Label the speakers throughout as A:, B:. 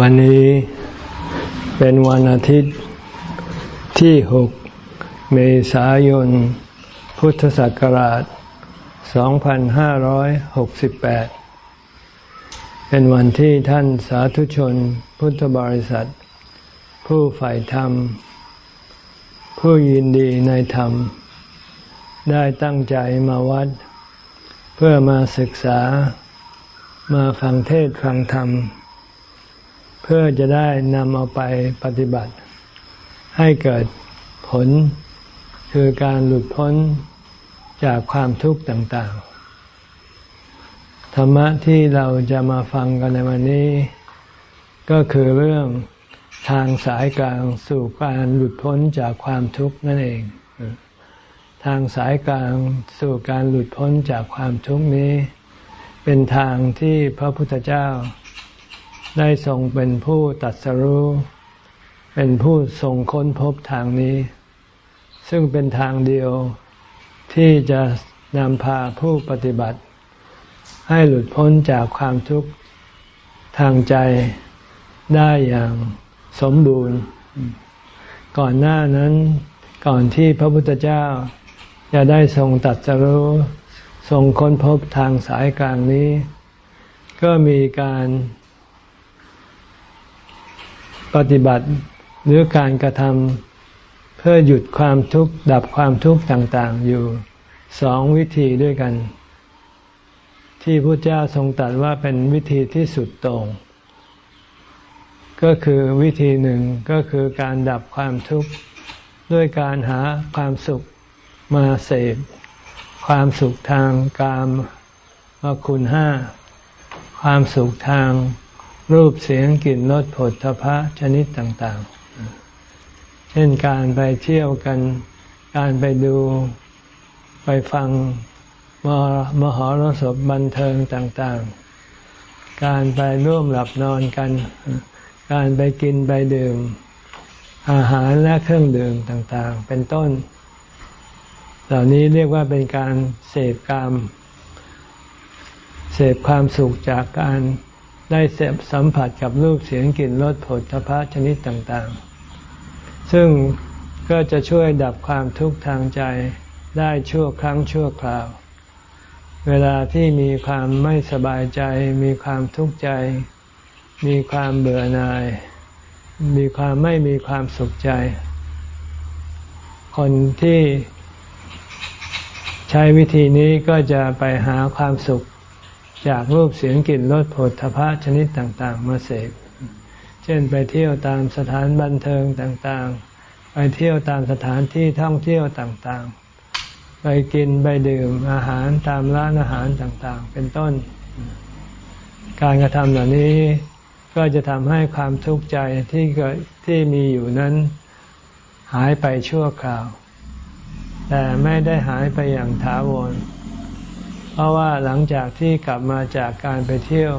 A: วันนี้เป็นวันอาทิตย์ที่หกเมษายน พุทธศักราช 2568 เป็นวันที่ท่านสาธุชนพุทธบริษัท ผู้ใฝ่ธรรม ผู้ยินดีในธรรม ได้ตั้งใจมาวัด เพื่อมาศึกษามาฟังเทศฟังธรรม เพื่อจะได้นำเอาไปปฏิบัติ ให้เกิดผลคือการหลุดพ้นจากความทุกข์ต่างๆ ธรรมะที่เราจะมาฟังกันในวันนี้ ก็คือเรื่องทางสายกลางสู่การหลุดพ้นจากความทุกข์นั่นเอง ทางสายกลางสู่การหลุดพ้นจากความทุกข์นี้ เป็นทางที่พระพุทธเจ้า ได้ทรงเป็นผู้ตัดสรู้ เป็นผู้ทรงค้นพบทางนี้ ซึ่งเป็นทางเดียวที่จะนำพาผู้ปฏิบัติ ให้หลุดพ้นจากความทุกข์ทางใจได้อย่างสมบูรณ์ ก่อนหน้านั้นก่อนที่พระพุทธเจ้าจะได้ทรงตัดสรู้ทรงค้นพบทางสายกลางนี้ ก็มีการ ปฏิบัติหรือการกระทำเพื่อหยุดความทุกข์ดับความทุกข์ต่างๆ อยู่สองวิธีด้วยกัน ที่พระเจ้าทรงตรัสว่าเป็นวิธีที่สุดตรง ก็คือวิธีหนึ่งก็คือการดับความทุกข์ด้วยการหาความสุขมาเสพความสุขทางกามวคุณห้า ความสุขทาง รูปเสียงกลิ่นรสผลทพะชนิดต่าง ๆ เช่นการไปเที่ยวกัน การไปดูไปฟังมมหรสพบันเทิงต่าง ๆ การไปร่วมหลับนอนกัน การไปกินไปดื่ม อาหารและเครื่องดื่มต่าง ๆ เป็นต้น เหล่านี้เรียกว่าเป็นการเสพกามเสพความสุขจากการ ได้เสพสัมผัสกับรูปเสียงกลิ่นรสผลทพะชนิดต่างๆ ซึ่งก็จะช่วยดับความทุกข์ทางใจได้ชั่วครั้งชั่วคราว เวลาที่มีความไม่สบายใจ มีความทุกข์ใจ มีความเบื่อหน่าย มีความไม่มีความสุขใจ คนที่ใช้วิธีนี้ก็จะไปหาความสุข จากรูปเสียงกลิ่นรสผลทพะชนิดต่างๆ มาเสพ เช่นไปเที่ยวตามสถานบันเทิงต่างๆ ไปเที่ยวตามสถานที่ท่องเที่ยวต่างๆ ไปกินไปดื่มอาหารตามร้านอาหารต่างๆ เป็นต้น การกระทำเหล่านี้ก็จะทำให้ความทุกข์ใจที่เกิดที่มีอยู่นั้นหายไปชั่วคราว แต่ไม่ได้หายไปอย่างถาวร เพราะว่าหลังจากที่กลับมาจากการไปเที่ยว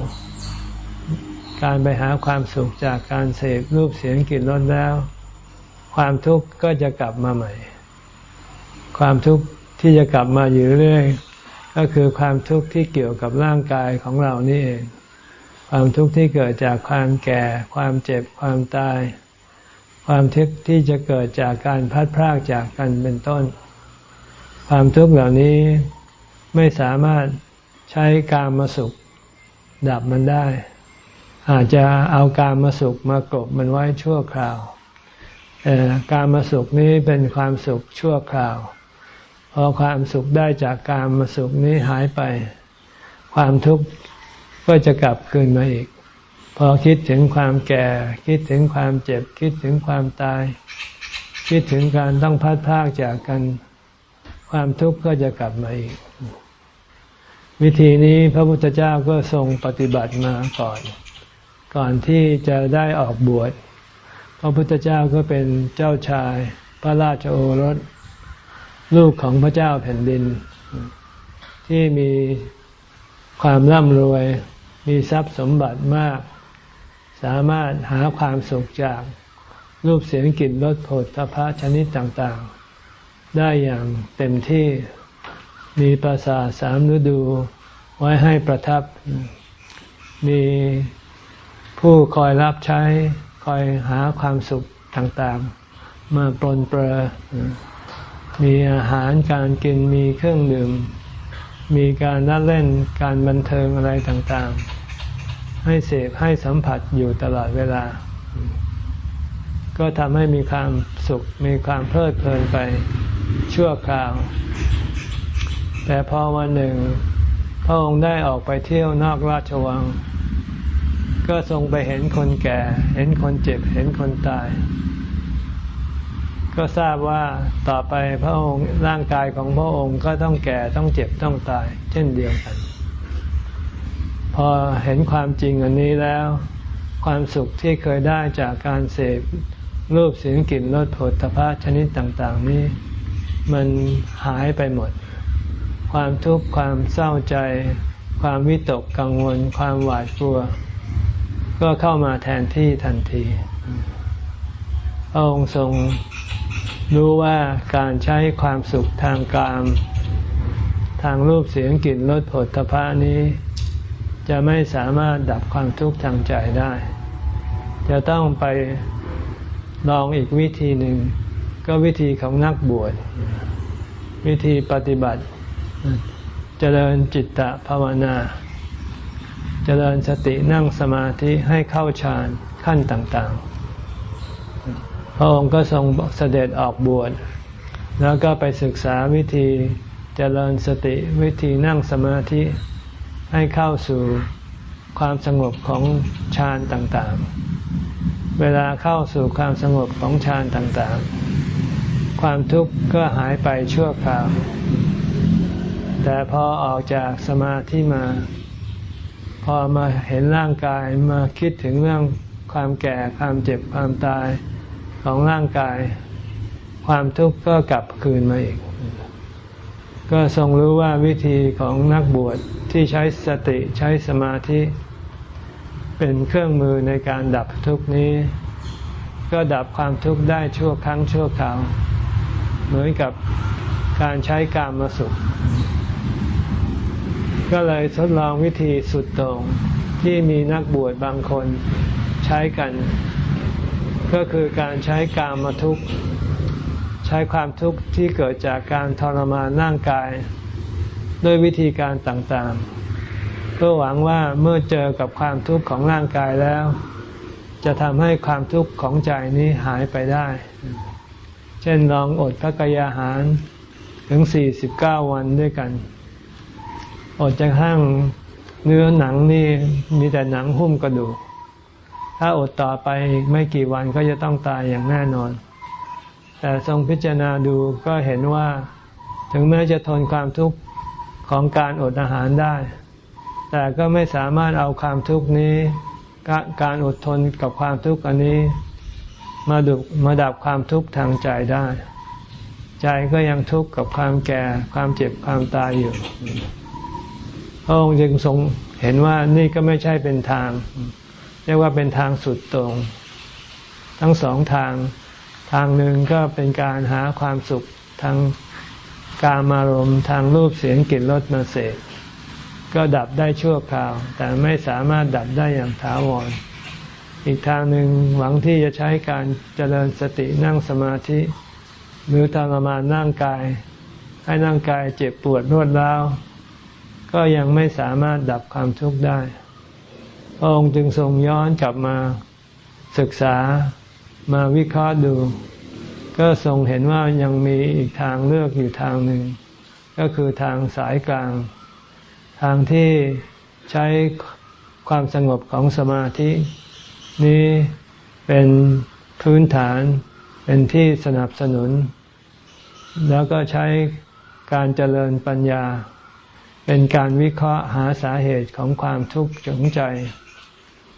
A: การไปหาความสุขจากการเสพรูปเสียงกลิ่นรสแล้ว ความทุกข์ก็จะกลับมาใหม่ ความทุกข์ที่จะกลับมาอยู่เรื่อยก็คือความทุกข์ที่เกี่ยวกับร่างกายของเรานี่เอง ความทุกข์ที่เกิดจากความแก่ ความเจ็บ ความตาย ความทุกข์ที่จะเกิดจากการพัดพรากจากกันเป็นต้น ความทุกข์เหล่านี้ ไม่สามารถใช้การมาสุขดับมันได้ อาจจะเอาการมาสุขมากบมันไว้ชั่วคราวแต่การมาสุขนี้เป็นความสุขชั่วคราว พอความสุขได้จากการมาสุขนี้หายไป ความทุกข์ก็จะกลับคืนมาอีก พอคิดถึงความแก่ คิดถึงความเจ็บ คิดถึงความตาย คิดถึงการต้องพัดพากจากกัน ความทุกข์ก็จะกลับมาอีก วิธีนี้พระพุทธเจ้าก็ทรงปฏิบัติมาก่อน ก่อนที่จะได้ออกบวช พระพุทธเจ้าก็เป็นเจ้าชายพระราชโอรส ลูกของพระเจ้าแผ่นดิน ที่มีความร่ำรวย มีทรัพย์สมบัติมาก สามารถหาความสุขจากรูปเสียงกลิ่นรสผลทพะชนิดต่างๆ ได้อย่างเต็มที่ มีปราสาทสามฤดูไว้ให้ประทับ มีผู้คอยรับใช้ คอยหาความสุขต่างๆ มาปลนเปลือมีอาหารการกินมีเครื่องดื่ม มีการนัดเล่นการบันเทิงอะไรต่างๆ ให้เสพให้สัมผัสอยู่ตลอดเวลา ก็ทำให้มีความสุขมีความเพลิดเพลินไปชั่วคราว แต่พอวันหนึ่ง พระองค์ได้ออกไปเที่ยวนอกราชวัง ก็ทรงไปเห็นคนแก่ เห็นคนเจ็บ เห็นคนตาย ก็ทราบว่าต่อไปพระองค์ร่างกายของพระองค์ก็ต้องแก่ต้องเจ็บต้องตาย เช่นเดียวกัน พอเห็นความจริงอันนี้แล้ว ความสุขที่เคยได้จากการเสพรูปเสียงกลิ่นรสผลตภะชนิดต่าง ๆ นี้ มันหายไปหมด ความทุกข์ความเศร้าใจ ความวิตกกังวล ความหวาดกลัว ก็เข้ามาแทนที่ทันทีพระองค์ทรงรู้ว่าการใช้ความสุขทางกาม ทางรูปเสียงกลิ่นรสผลทพะนี้ จะไม่สามารถดับความทุกข์ทางใจได้ จะต้องไปลองอีกวิธีหนึ่ง ก็วิธีของนักบวชวิธีปฏิบัติ เจริญจิตตภาวนา เจริญสตินั่งสมาธิให้เข้าฌานขั้นต่างๆ พระองค์ก็ทรงเสด็จออกบวชแล้วก็ไปศึกษาวิธีเจริญสติวิธีนั่งสมาธิให้เข้าสู่ความสงบของฌานต่างๆ เวลาเข้าสู่ความสงบของฌานต่างๆ ความทุกข์ก็หายไปชั่วคราว แต่พอออกจากสมาธิมา พอมาเห็นร่างกายมาคิดถึงเรื่องความแก่ความเจ็บความตายของร่างกาย ความทุกข์ก็กลับคืนมาอีก ก็ทรงรู้ว่าวิธีของนักบวชที่ใช้สติใช้สมาธิ เป็นเครื่องมือในการดับทุกนี้ ก็ดับความทุกข์ได้ชั่วครั้งชั่วคราว เหมือนกับการใช้กามมาสุข ก็เลยทดลองวิธีสุดตรงที่มีนักบวชบางคนใช้กัน ก็คือการใช้กามมาทุกข์ใช้ความทุกข์ที่เกิดจากการทรมานร่างกาย ด้วยวิธีการต่างๆ เพื่อหวังว่าเมื่อเจอกับความทุกข์ของร่างกายแล้ว จะทำให้ความทุกข์ของใจนี้หายไปได้ เช่นลองอดพระกยาหารถึง 49 วันด้วยกัน อดจากห้างเนื้อหนังนี่มีแต่หนังหุ้มกระดูก ถ้าอดต่อไปไม่กี่วันก็จะต้องตายอย่างแน่นอน แต่ทรงพิจารณาดูก็เห็นว่า ถึงแม้จะทนความทุกข์ของการอดอาหารได้ แต่ก็ไม่สามารถเอาความทุกข์นี้ การอดทนกับความทุกข์อันนี้ มาดุมาดับความทุกข์ทางใจได้ ใจก็ยังทุกข์กับความแก่ความเจ็บความตายอยู่ พระองค์จึงทรงเห็นว่านี่ก็ไม่ใช่เป็นทาง เรียกว่าเป็นทางสุดตรง ทั้งสองทาง ทางหนึ่งก็เป็นการหาความสุขทางกามารมณ์ทางรูปเสียงกลิ่นรสมาเสกก็ดับได้ชั่วคราว แต่ไม่สามารถดับได้อย่างถาวร อีกทางหนึ่งหวังที่จะใช้การเจริญสตินั่งสมาธิ หรือทรมานร่างกาย ให้ร่างกายเจ็บปวดรวดร้าว ก็ยังไม่สามารถดับความทุกข์ได้พระองค์จึงทรงย้อนกลับมาศึกษามาวิเคราะห์ดู ก็ทรงเห็นว่ายังมีอีกทางเลือกอยู่ทางหนึ่ง ก็คือทางสายกลาง ทางที่ใช้ความสงบของสมาธิ นี้เป็นพื้นฐานเป็นที่สนับสนุน แล้วก็ใช้การเจริญปัญญา เป็นการวิเคราะห์หาสาเหตุของความทุกข์จงใจ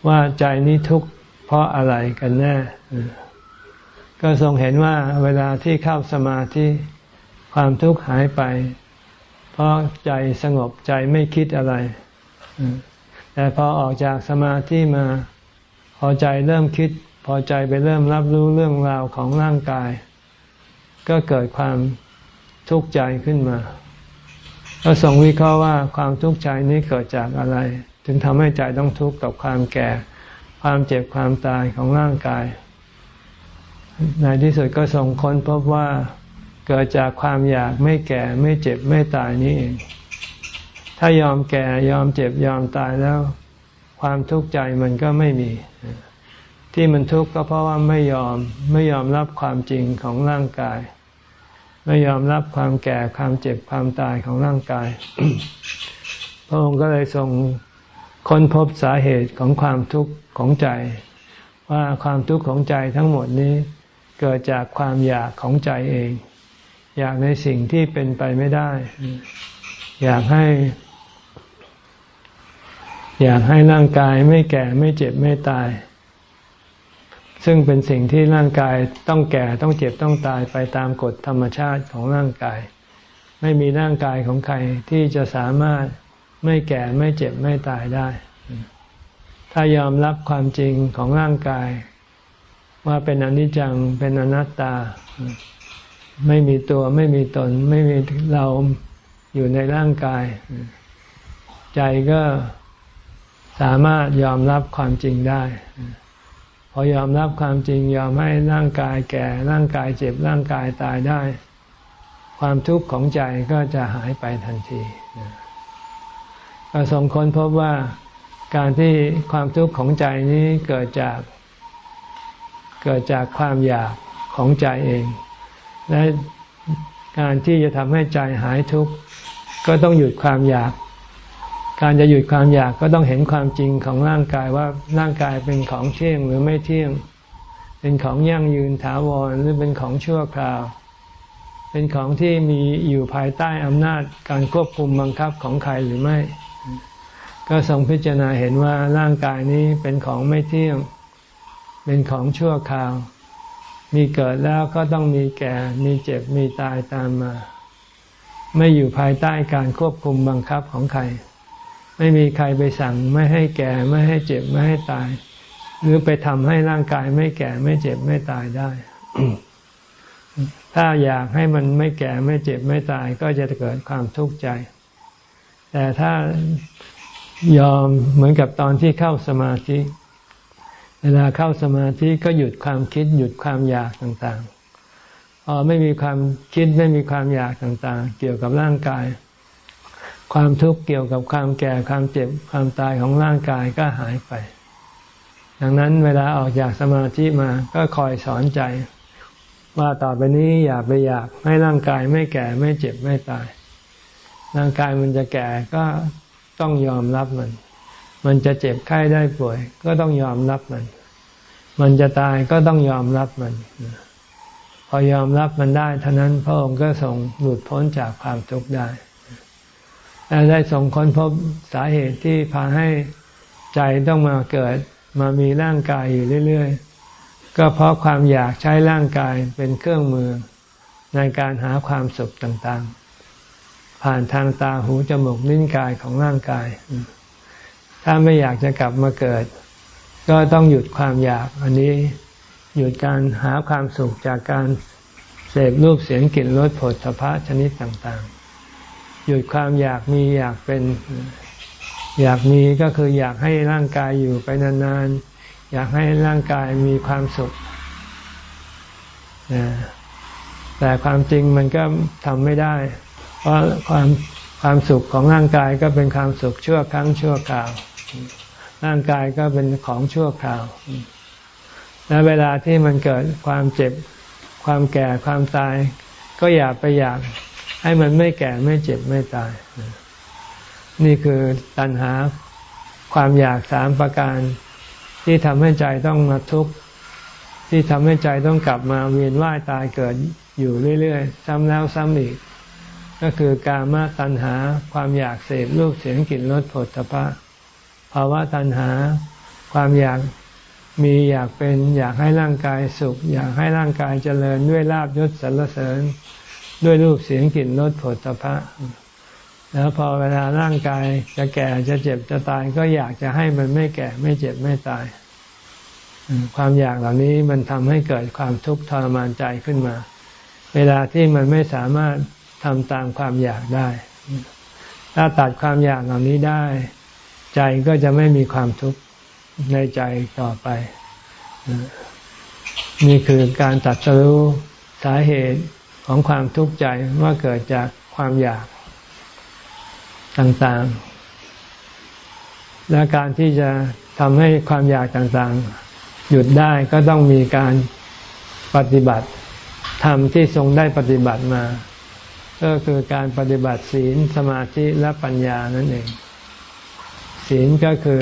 A: ว่าใจนี้ทุกข์เพราะอะไรกันแน่ ก็ทรงเห็นว่าเวลาที่เข้าสมาธิความทุกข์หายไป เพราะใจสงบใจไม่คิดอะไร แต่พอออกจากสมาธิมา พอใจเริ่มคิด พอใจไปเริ่มรับรู้เรื่องราวของร่างกาย ก็เกิดความทุกข์ใจขึ้นมา ก็ทรงวิเคราะห์ว่าความทุกข์ใจนี้เกิดจากอะไร ถึงทำให้ใจต้องทุกข์กับความแก่ ความเจ็บความตายของร่างกาย ในที่สุดก็ส่งค้นพบว่าเกิดจากความอยากไม่แก่ไม่เจ็บไม่ตายนี่เอง ถ้ายอมแก่ยอมเจ็บยอมตายแล้ว ความทุกข์ใจมันก็ไม่มี ที่มันทุกข์ก็เพราะว่าไม่ยอมไม่ยอมรับความจริงของร่างกาย ไม่ยอมรับความแก่ความเจ็บความตายของร่างกาย พระองค์ก็เลยทรงค้นพบสาเหตุของความทุกข์ของใจ ว่าความทุกข์ของใจทั้งหมดนี้ เกิดจากความอยากของใจเอง อยากในสิ่งที่เป็นไปไม่ได้ อยากให้ อยากให้ร่างกายไม่แก่ไม่เจ็บไม่ตาย ซึ่งเป็นสิ่งที่ร่างกายต้องแก่ต้องเจ็บต้องตายไปตามกฎธรรมชาติของร่างกาย ไม่มีร่างกายของใครที่จะสามารถไม่แก่ไม่เจ็บไม่ตายได้ ถ้ายอมรับความจริงของร่างกาย ว่าเป็นอนิจจังเป็นอนัตตา ไม่มีตัวไม่มีตน ไม่มีเราอยู่ในร่างกาย ใจก็สามารถยอมรับความจริงได้ พอยอมรับความจริงยอมให้ร่างกายแก่ร่างกายเจ็บร่างกายตายได้ ความทุกข์ของใจก็จะหายไปทันทีก็ทรงคนพบว่าการที่ความทุกข์ของใจนี้เกิดจากเกิดจากความอยากของใจเอง และการที่จะทำให้ใจหายทุกข์ก็ต้องหยุดความอยาก การจะหยุดความอยากก็ต้องเห็นความจริงของร่างกายว่าร่างกายเป็นของเที่ยงหรือไม่เที่ยง เป็นของยั่งยืนถาวรหรือเป็นของชั่วคราว เป็นของที่มีอยู่ภายใต้อำนาจการควบคุมบังคับของใครหรือไม่ ก็ทรงพิจารณาเห็นว่าร่างกายนี้เป็นของไม่เที่ยง เป็นของชั่วคราว มีเกิดแล้วก็ต้องมีแก่ มีเจ็บ มีตายตามมา ไม่อยู่ภายใต้การควบคุมบังคับของใคร ไม่มีใครไปสั่งไม่ให้แก่ไม่ให้เจ็บไม่ให้ตาย หรือไปทำให้ร่างกายไม่แก่ไม่เจ็บไม่ตายได้ ถ้าอยากให้มันไม่แก่ไม่เจ็บไม่ตาย ก็จะเกิดความทุกข์ใจ แต่ถ้ายอมเหมือนกับตอนที่เข้าสมาธิ เวลาเข้าสมาธิก็หยุดความคิด หยุดความอยากต่างๆพอไม่มีความคิดไม่มีความอยากต่างๆ เกี่ยวกับร่างกาย ความทุกข์เกี่ยวกับความแก่ความเจ็บความตายของร่างกายก็หายไป ดังนั้นเวลาออกจากสมาธิมาก็คอยสอนใจ ว่าต่อไปนี้อย่าไปอยากให้ร่างกายไม่แก่ไม่เจ็บไม่ตาย ร่างกายมันจะแก่ก็ต้องยอมรับมัน มันจะเจ็บไข้ได้ป่วย ก็ต้องยอมรับมัน มันจะตายก็ต้องยอมรับมัน พอยอมรับมันได้เท่านั้นพระองค์ก็ทรงหลุดพ้นจากความทุกข์ได้ และได้ทรงค้นพบสาเหตุที่พาให้ใจต้องมาเกิดมามีร่างกายอยู่เรื่อย ๆ ก็เพราะความอยากใช้ร่างกายเป็นเครื่องมือในการหาความสุขต่างๆ ผ่านทางตาหูจมูกลิ้นกายของร่างกาย ถ้าไม่อยากจะกลับมาเกิด ก็ต้องหยุดความอยาก อันนี้หยุดการหาความสุขจากการเสพรูปเสียงกลิ่นรสผลสะพะชนิดต่างๆ หยุดความอยากมีอยากเป็น อยากมีก็คืออยากให้ร่างกายอยู่ไปนานๆ อยากให้ร่างกายมีความสุขแต่ความจริงมันก็ทำไม่ได้ เพราะความความสุขของร่างกายก็เป็นความสุขชั่วครั้งชั่วคราว ร่างกายก็เป็นของชั่วคราว และเวลาที่มันเกิดความเจ็บ ความแก่ความตาย ก็อย่าไปอยาก ให้มันไม่แก่ไม่เจ็บไม่ตาย นี่คือตัณหาความอยากสามประการ ที่ทำให้ใจต้องมาทุกข์ที่ทำให้ใจต้องกลับมาเวียนว่ายตายเกิดอยู่เรื่อยๆ ซ้ำแล้วซ้ำอีก ก็คือกามตัณหาความอยากเสพรูปเสียงกลิ่นรสผลตภะภาวะตัณหา ความอยากมีอยากเป็น อยากให้ร่างกายสุข อยากให้ร่างกายเจริญด้วยลาบยศสรรเสริญ ด้วยรูปเสียงกลิ่นรสผลตภะแล้วพอเวลาร่างกายจะแก่จะเจ็บจะตายก็อยากจะให้มันไม่แก่ไม่เจ็บไม่ตาย ความอยากเหล่านี้มันทำให้เกิดความทุกข์ทรมานใจขึ้นมา เวลาที่มันไม่สามารถทำตามความอยากได้ ถ้าตัดความอยากเหล่านี้ได้ ใจก็จะไม่มีความทุกข์ในใจต่อไป นี่คือการตัดสู้สาเหตุ ของความทุกข์ใจว่าเกิดจากความอยากต่างๆ และการที่จะทำให้ความอยากต่างๆ หยุดได้ก็ต้องมีการปฏิบัติธรรมที่ทรงได้ปฏิบัติมา ก็คือการปฏิบัติศีลสมาธิและปัญญานั่นเอง ศีลก็คือ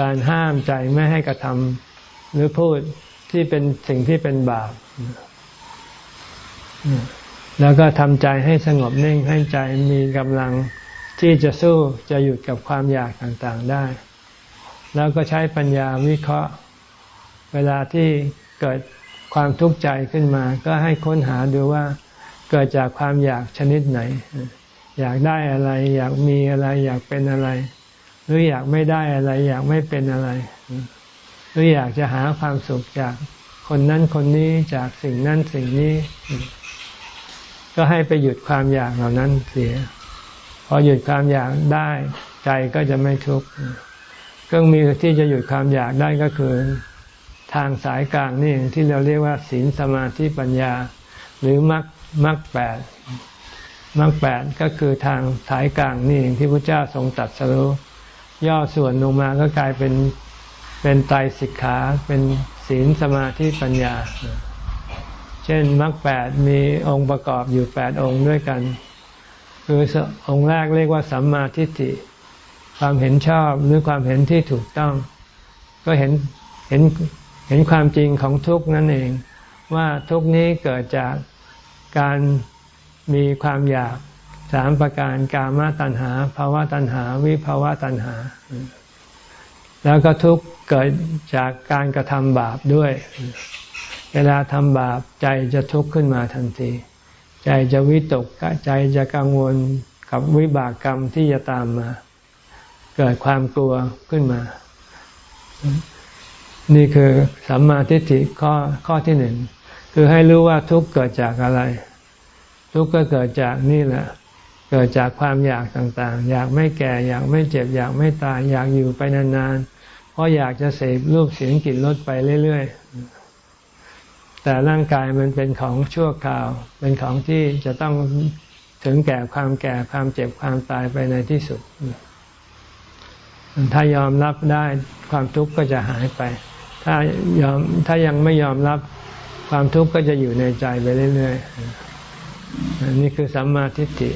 A: การห้ามใจไม่ให้กระทำหรือพูดที่เป็นสิ่งที่เป็นบาป แล้วก็ทำใจให้สงบนิ่งให้ใจมีกำลังที่จะสู้จะหยุดกับความอยากต่างๆได้ แล้วก็ใช้ปัญญาวิเคราะห์ เวลาที่เกิดความทุกข์ใจขึ้นมา ก็ให้ค้นหาดูว่าเกิดจากความอยากชนิดไหน อยากได้อะไร อยากมีอะไร อยากเป็นอะไร หรืออยากไม่ได้อะไร อยากไม่เป็นอะไร หรืออยากจะหาความสุขจากคนนั้นคนนี้จากสิ่งนั้นสิ่งนี้ ก็ให้ไปหยุดความอยากเหล่านั้นเสีย พอหยุดความอยากได้ใจก็จะไม่ทุกข์เครื่องมือที่จะหยุดความอยากได้ก็คือ ทางสายกลางนี่ที่เราเรียกว่าศีลสมาธิปัญญา หรือมรรคมรรคแปดมรรคแปดก็คือทางสายกลางนี่ที่พระเจ้าทรงตัดสรุย่อส่วนลงมาก็กลายเป็นเป็นไตรสิกขาเป็นศีลสมาธิปัญญา เช่นมรรคแปดมีองค์ประกอบอยู่แปดองค์ด้วยกัน คือองค์แรกเรียกว่าสัมมาทิฏฐิ ความเห็นชอบหรือความเห็นที่ถูกต้อง ก็เห็นเห็นเห็นความจริงของทุกนั่นเอง ว่าทุกนี้เกิดจากการมีความอยากสามประการกามตัณหาภาวะตัณหา วิภาวะตัณหา แล้วก็ทุกเกิดจากการกระทำบาปด้วย เวลาทำบาปใจจะทุกข์ขึ้นมาทันที ใจจะวิตกใจจะกังวลกับวิบากกรรมที่จะตามมา เกิดความกลัวขึ้นมา นี่คือสัมมาทิฏฐิข้อข้อที่หนึ่งคือให้รู้ว่าทุกข์เกิดจากอะไร ทุกข์ก็เกิดจากนี่แหละ เกิดจากความอยากต่างๆ อยากไม่แก่ อยากไม่เจ็บ อยากไม่ตาย อยากอยู่ไปนานๆ เพราะอยากจะเสพรูปเสียงกลิ่นรสไปเรื่อยๆ แต่ร่างกายมันเป็นของชั่วคราว เป็นของที่จะต้องถึงแก่ความแก่ความเจ็บความตายไปในที่สุด ถ้ายอมรับได้ความทุกข์ก็จะหายไป ถ้ายอมถ้ายังไม่ยอมรับความทุกข์ก็จะอยู่ในใจไปเรื่อยๆนี่คือสัมมาทิฏฐิ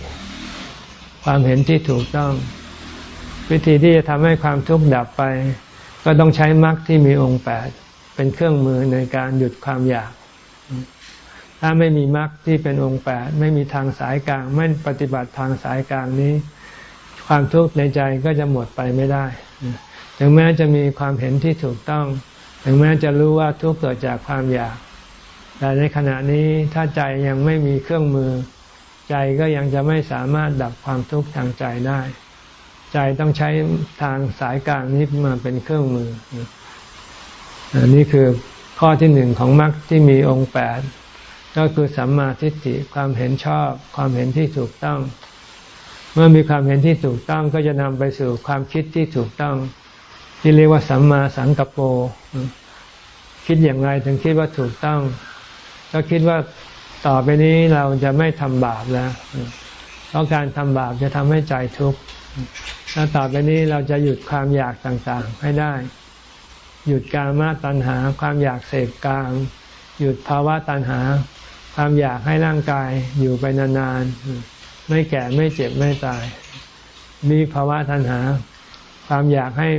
A: ความเห็นที่ถูกต้อง วิธีที่จะทำให้ความทุกข์ดับไป ก็ต้องใช้มรรคที่มีองค์แปดเป็นเครื่องมือในการหยุดความอยาก ถ้าไม่มีมรรคที่เป็นองค์แปดไม่มีทางสายกลาง ไม่ปฏิบัติทางสายกลางนี้ ความทุกข์ในใจก็จะหมดไปไม่ได้ ถึงแม้จะมีความเห็นที่ถูกต้อง ถึงแม้จะรู้ว่าทุกข์เกิดจากความอยาก แต่ในขณะนี้ถ้าใจยังไม่มีเครื่องมือ ใจก็ยังจะไม่สามารถดับความทุกข์ทางใจได้ ใจต้องใช้ทางสายกลางนี้มาเป็นเครื่องมือ อันนี้คือ ข้อที่หนึ่งของมรรคที่มีองค์แปดก็คือสัมมาทิฏฐิความเห็นชอบ ความเห็นที่ถูกต้อง เมื่อมีความเห็นที่ถูกต้องก็จะนำไปสู่ความคิดที่ถูกต้อง ที่เรียกว่าสัมมาสังกัปโปคิดอย่างไรถึงคิดว่าถูกต้อง ก็คิดว่าต่อไปนี้เราจะไม่ทำบาปแล้วเพราะการทำบาปจะทำให้ใจทุกข์แล้วต่อไปนี้เราจะหยุดความอยากต่างๆ ให้ได้ หยุดกามาตัณหา ความอยากเสพกาม หยุดภาวะตัณหา ความอยากให้ร่างกายอยู่ไปนานๆ ไม่แก่ไม่เจ็บไม่ตาย มีภาวะตัณหา ความอยากให้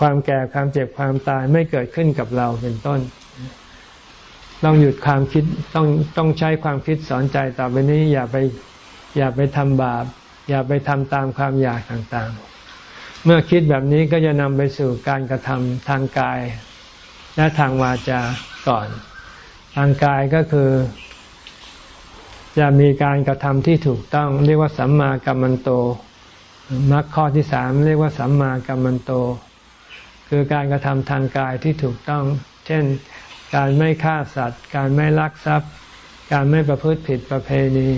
A: ความแก่ความเจ็บความตายไม่เกิดขึ้นกับเราเป็นต้น ต้องหยุดความคิดต้องต้องใช้ความคิดสอนใจต่อไปนี้อย่าไปอย่าไปทำบาป อย่าไปทำตามความอยากต่างๆ เมื่อคิดแบบนี้ก็จะนำไปสู่การกระทำทางกาย และทางวาจาก่อน ทางกายก็คือ จะมีการกระทำที่ถูกต้อง เรียกว่าสัมมากัมมันโตมรรคข้อที่สามเรียกว่าสัมมากัมมันโต คือการกระทำทางกายที่ถูกต้อง เช่นการไม่ฆ่าสัตว์ การไม่ลักทรัพย์ การไม่ประพฤติผิดประเพณี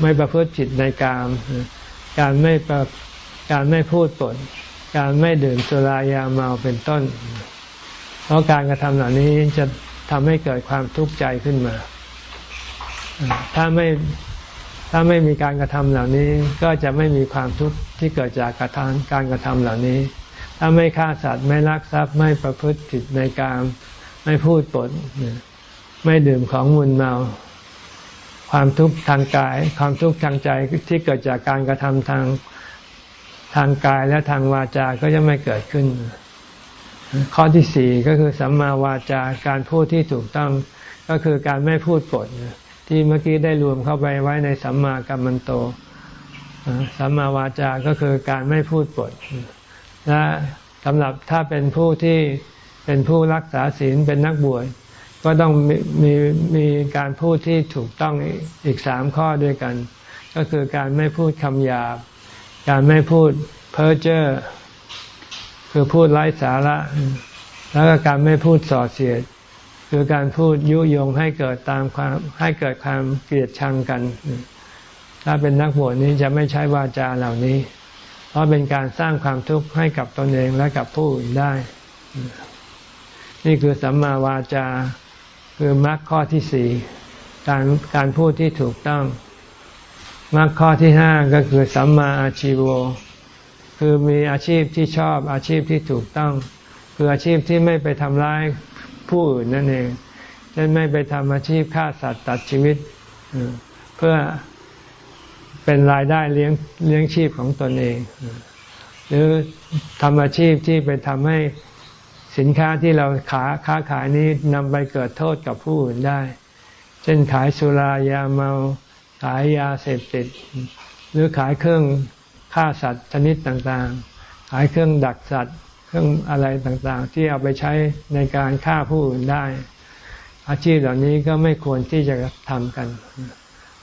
A: ไม่ประพฤติผิดในกาม การไม่ประ การไม่พูดปด การไม่ดื่มสุรายาเมาเป็นต้น เพราะการกระทำเหล่านี้จะทำให้เกิดความทุกข์ใจขึ้นมา ถ้าไม่ถ้าไม่มีการกระทำเหล่านี้ก็จะไม่มีความทุกข์ที่เกิดจากกระทำการกระทำเหล่านี้ ถ้าไม่ฆ่าสัตว์ไม่ลักทรัพย์ไม่ประพฤติผิดในการไม่พูดปด ไม่ดื่มของมุนเมา ความทุกข์ทางกาย ความทุกข์ทางใจที่เกิดจากการกระทำทาง ทางกายและทางวาจาก็จะไม่เกิดขึ้น ข้อที่สี่ก็คือสัมมาวาจาการพูดที่ถูกต้องก็คือการไม่พูดปดที่เมื่อกี้ได้รวมเข้าไปไว้ในสัมมากัมมันโตสัมมาวาจาก็คือการไม่พูดปดและสำหรับถ้าเป็นผู้ที่เป็นผู้รักษาศีลเป็นนักบวชก็ต้องมีมีมีการพูดที่ถูกต้องอีกสามข้อด้วยกัน ก็คือการไม่พูดคำหยาบ การไม่พูดเพ้อเจ้อคือพูดไร้สาระ แล้วก็การไม่พูดส่อเสียด คือการพูดยุยงให้เกิดตามความให้เกิดความเกลียดชังกัน ถ้าเป็นนักบวชนี้จะไม่ใช้วาจาเหล่านี้ เพราะเป็นการสร้างความทุกข์ให้กับตนเองและกับผู้อื่นได้ นี่คือสัมมาวาจาคือมรรคข้อที่สี่การการพูดที่ถูกต้อง มรรคข้อที่ห้าก็คือสัมมาอาชีวคือมีอาชีพที่ชอบอาชีพที่ถูกต้อง คืออาชีพที่ไม่ไปทำร้ายผู้อื่นนั่นเองเช่นไม่ไปทำอาชีพฆ่าสัตว์ตัดชีวิต เพื่อเป็นรายได้เลี้ยงเลี้ยงชีพของตนเอง หรือทำอาชีพที่ไปทำให้สินค้าที่เราขาค้าขายนี้นำไปเกิดโทษกับผู้อื่นได้ เช่นขายสุรายาเมา ขายยาเสพติด หรือขายเครื่องฆ่าสัตว์ชนิดต่างๆ ขายเครื่องดักสัตว์ เครื่องอะไรต่างๆ ที่เอาไปใช้ในการฆ่าผู้อื่นได้ อาชีพเหล่านี้ก็ไม่ควรที่จะทำกัน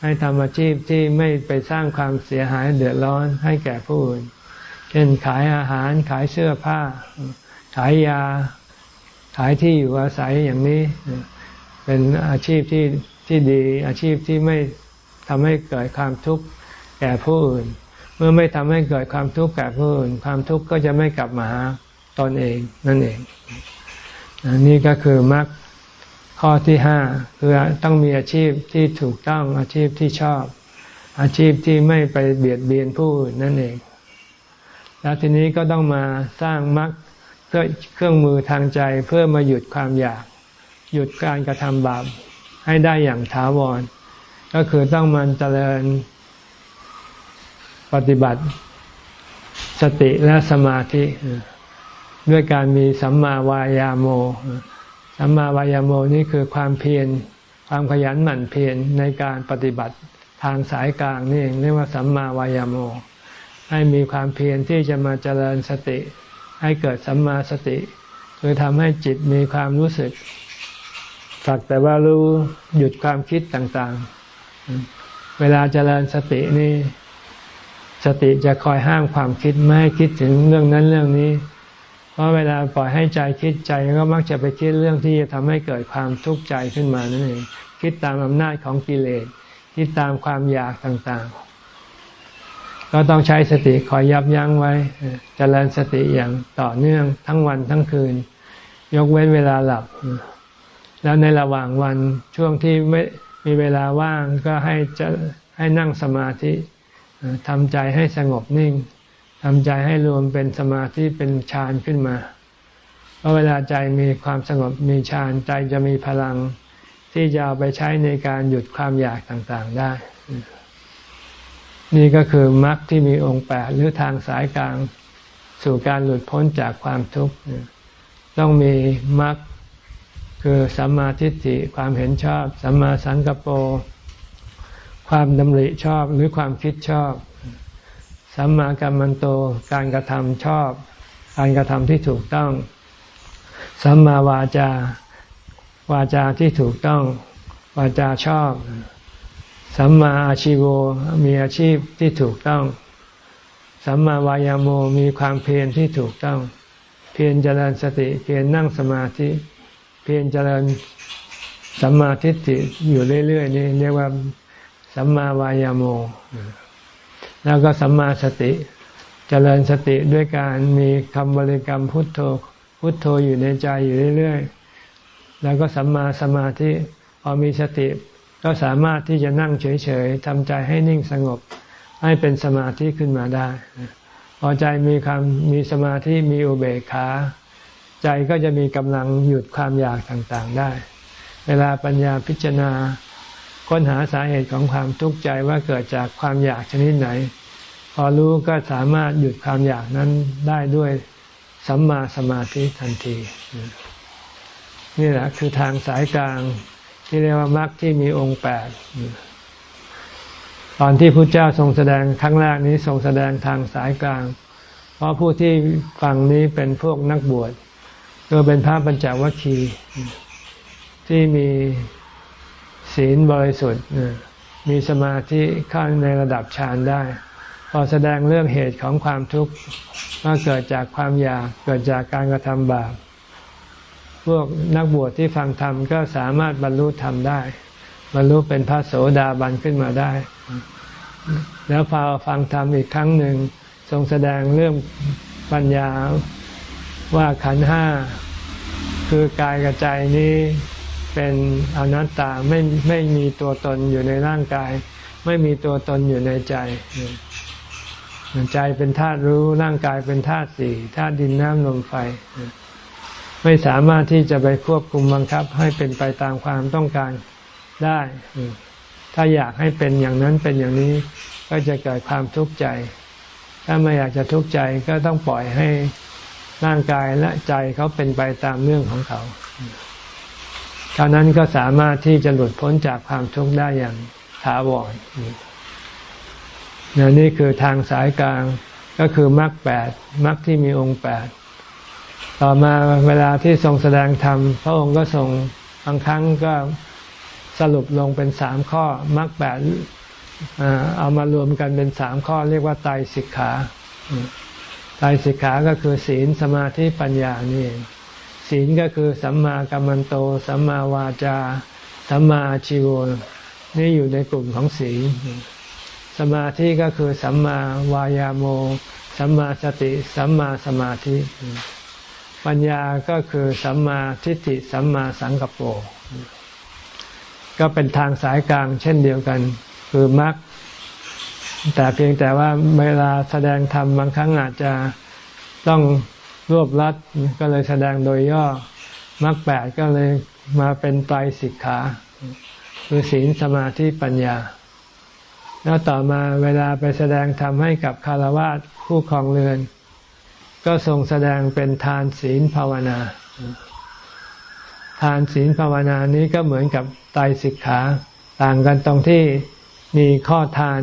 A: ให้ทำอาชีพที่ไม่ไปสร้างความเสียหายเดือดร้อนให้แก่ผู้อื่น เช่นขายอาหารขายเสื้อผ้า ขายยา ขายที่อยู่อาศัยอย่างนี้ เป็นอาชีพที่ที่ดีอาชีพที่ไม่ ทำให้เกิดความทุกข์แก่ผู้อื่น เมื่อไม่ทำให้เกิดความทุกข์แก่ผู้อื่น ความทุกข์ก็จะไม่กลับมาหาตนเองนั่นเองนี่ก็คือมรรคข้อที่ห้าคือต้องมีอาชีพที่ถูกต้องอาชีพที่ชอบ อาชีพที่ไม่ไปเบียดเบียนผู้อื่นนั่นเอง แล้วทีนี้ก็ต้องมาสร้างมรรคเพื่อเครื่องมือทางใจเพื่อมาหยุดความอยาก หยุดการกระทำบาปให้ได้อย่างถาวร ก็คือต้องมันเจริญปฏิบัติสติและสมาธิ ด้วยการมีสัมมาวายาโม สัมมาวายาโมนี่คือความเพียรความขยันหมั่นเพียรในการปฏิบัติทางสายกลางนี่เองเรียกว่าสัมมาวายาโม ให้มีความเพียรที่จะมาเจริญสติ ให้เกิดสัมมาสติคือทำให้จิตมีความรู้สึกสักแต่ว่ารู้หยุดความคิดต่างๆ เวลาเจริญสตินี่ สติจะคอยห้ามความคิดไม่ให้คิดถึงเรื่องนั้นเรื่องนี้ เพราะเวลาปล่อยให้ใจคิดใจก็มักจะไปคิดเรื่องที่จะทำให้เกิดความทุกข์ใจขึ้นมานั่นเองคิดตามอำนาจของกิเลสคิดตามความอยากต่างๆ ก็ต้องใช้สติคอยยับยั้งไว้เจริญสติอย่างต่อเนื่องทั้งวันทั้งคืน ยกเว้นเวลาหลับ แล้วในระหว่างวันช่วงที่ไม่ มีเวลาว่างก็ให้จะให้นั่งสมาธิทำใจให้สงบนิ่งทำใจให้รวมเป็นสมาธิเป็นฌานขึ้นมาเพราะเวลาใจมีความสงบมีฌานใจจะมีพลังที่จะเอาไปใช้ในการหยุดความอยากต่างๆได้ นี่ก็คือมรรคที่มีองค์แปดหรือทางสายกลางสู่การหลุดพ้นจากความทุกข์ต้องมีมรรค คือสัมมาทิฏฐิความเห็นชอบ สัมมาสังกปรความดำริชอบหรือความคิดชอบ สัมมากัมมันโตการกระทำชอบ การกระทำที่ถูกต้อง สัมมาวาจาวาจาที่ถูกต้อง วาจาชอบ สัมมาอาชิโวมีอาชีพที่ถูกต้อง สัมมาวายาโมมีความเพียรที่ถูกต้อง เพียรเจริญสติเพียรนั่งสมาธิ พียรเจริญสัมมาทิฏฐิอยู่เรื่อยๆนี่เรียกว่าสัมมาวายาโม แล้วก็สัมมาสติเจริญสติด้วยการมีคำบริกรรมพุทโธ พุทโธอยู่ในใจอยู่เรื่อยๆ แล้วก็สัมมาสมาธิพอมีสติก็สามารถที่จะนั่งเฉยๆทำใจให้นิ่งสงบ ให้เป็นสมาธิขึ้นมาได้ พอใจมีความมีสมาธิมีอุเบกขา ใจก็จะมีกำลังหยุดความอยากต่างๆได้ เวลาปัญญาพิจารณาค้นหาสาเหตุของความทุกข์ใจว่าเกิดจากความอยากชนิดไหน พอรู้ก็สามารถหยุดความอยากนั้นได้ด้วยสัมมาสมาธิทันที นี่แหละคือทางสายกลางที่เรียกว่ามรรคที่มีองค์แปดตอนที่พระเจ้าทรงแสดงครั้งแรกนี้ทรงแสดงทางสายกลาง เพราะผู้ที่ฟังนี้เป็นพวกนักบวช ก็เป็นพระปัญจวัคคีย์ที่มีศีลบริสุทธิ์มีสมาธิข้างในระดับฌานได้ พอแสดงเรื่องเหตุของความทุกข์ว่าเกิดจากความอยากเกิดจากการกระทำบาปพวกนักบวชที่ฟังธรรมก็สามารถบรรลุธรรมได้ บรรลุเป็นพระโสดาบันขึ้นมาได้ แล้วพอฟังธรรมอีกครั้งหนึ่งทรงแสดงเรื่องปัญญา ว่าขันห้าคือกายกับใจนี้เป็นอนัตตาไม่ไม่มีตัวตนอยู่ในร่างกาย ไม่มีตัวตนอยู่ในใจ ใจเป็นธาตุรู้ร่างกายเป็นธาตุสี่ธาตุดินน้ำลมไฟ ไม่สามารถที่จะไปควบคุมบังคับให้เป็นไปตามความต้องการได้ ถ้าอยากให้เป็นอย่างนั้นเป็นอย่างนี้ก็จะเกิดความทุกข์ใจ ถ้าไม่อยากจะทุกข์ใจก็ต้องปล่อยให้ ร่างกายและใจเขาเป็นไปตามเรื่องของเขาเท่านั้นก็สามารถที่จะหลุดพ้นจากความทุกข์ได้อย่างถาวรนี่คือทางสายกลางก็คือมรรคแปดมรรคที่มีองค์แปดต่อมาเวลาที่ทรงแสดงธรรมพระองค์ก็ทรงบางครั้งก็สรุปลงเป็นสามข้อมรรคแปดเอามารวมกันเป็นสามข้อเรียกว่าไตรสิกขา ไตรสิกขาก็คือศีลสมาธิปัญญานี่ ศีลก็คือสัมมากัมมันโต สัมมาวาจา สัมมาชีโวนี่อยู่ในกลุ่มของศีล สมาธิก็คือสัมมาวายาโม สัมมาสติ สัมมาสมาธิ ปัญญาก็คือสัมมาทิฏฐิ สัมมาสังกปรก็เป็นทางสายกลางเช่นเดียวกัน คือมรรค แต่เพียงแต่ว่าเวลาแสดงธรรมบางครั้งอาจจะต้องรวบรัดก็เลยแสดงโดยย่อมรรคแปดก็เลยมาเป็นไตรสิกขาคือศีลสมาธิปัญญา แล้วต่อมาเวลาไปแสดงธรรมให้กับคารวะผู้ครองเรือน ก็ทรงแสดงเป็นทานศีลภาวนา ทานศีลภาวนานี้ก็เหมือนกับไตรสิกขา ต่างกันตรงที่มีข้อทาน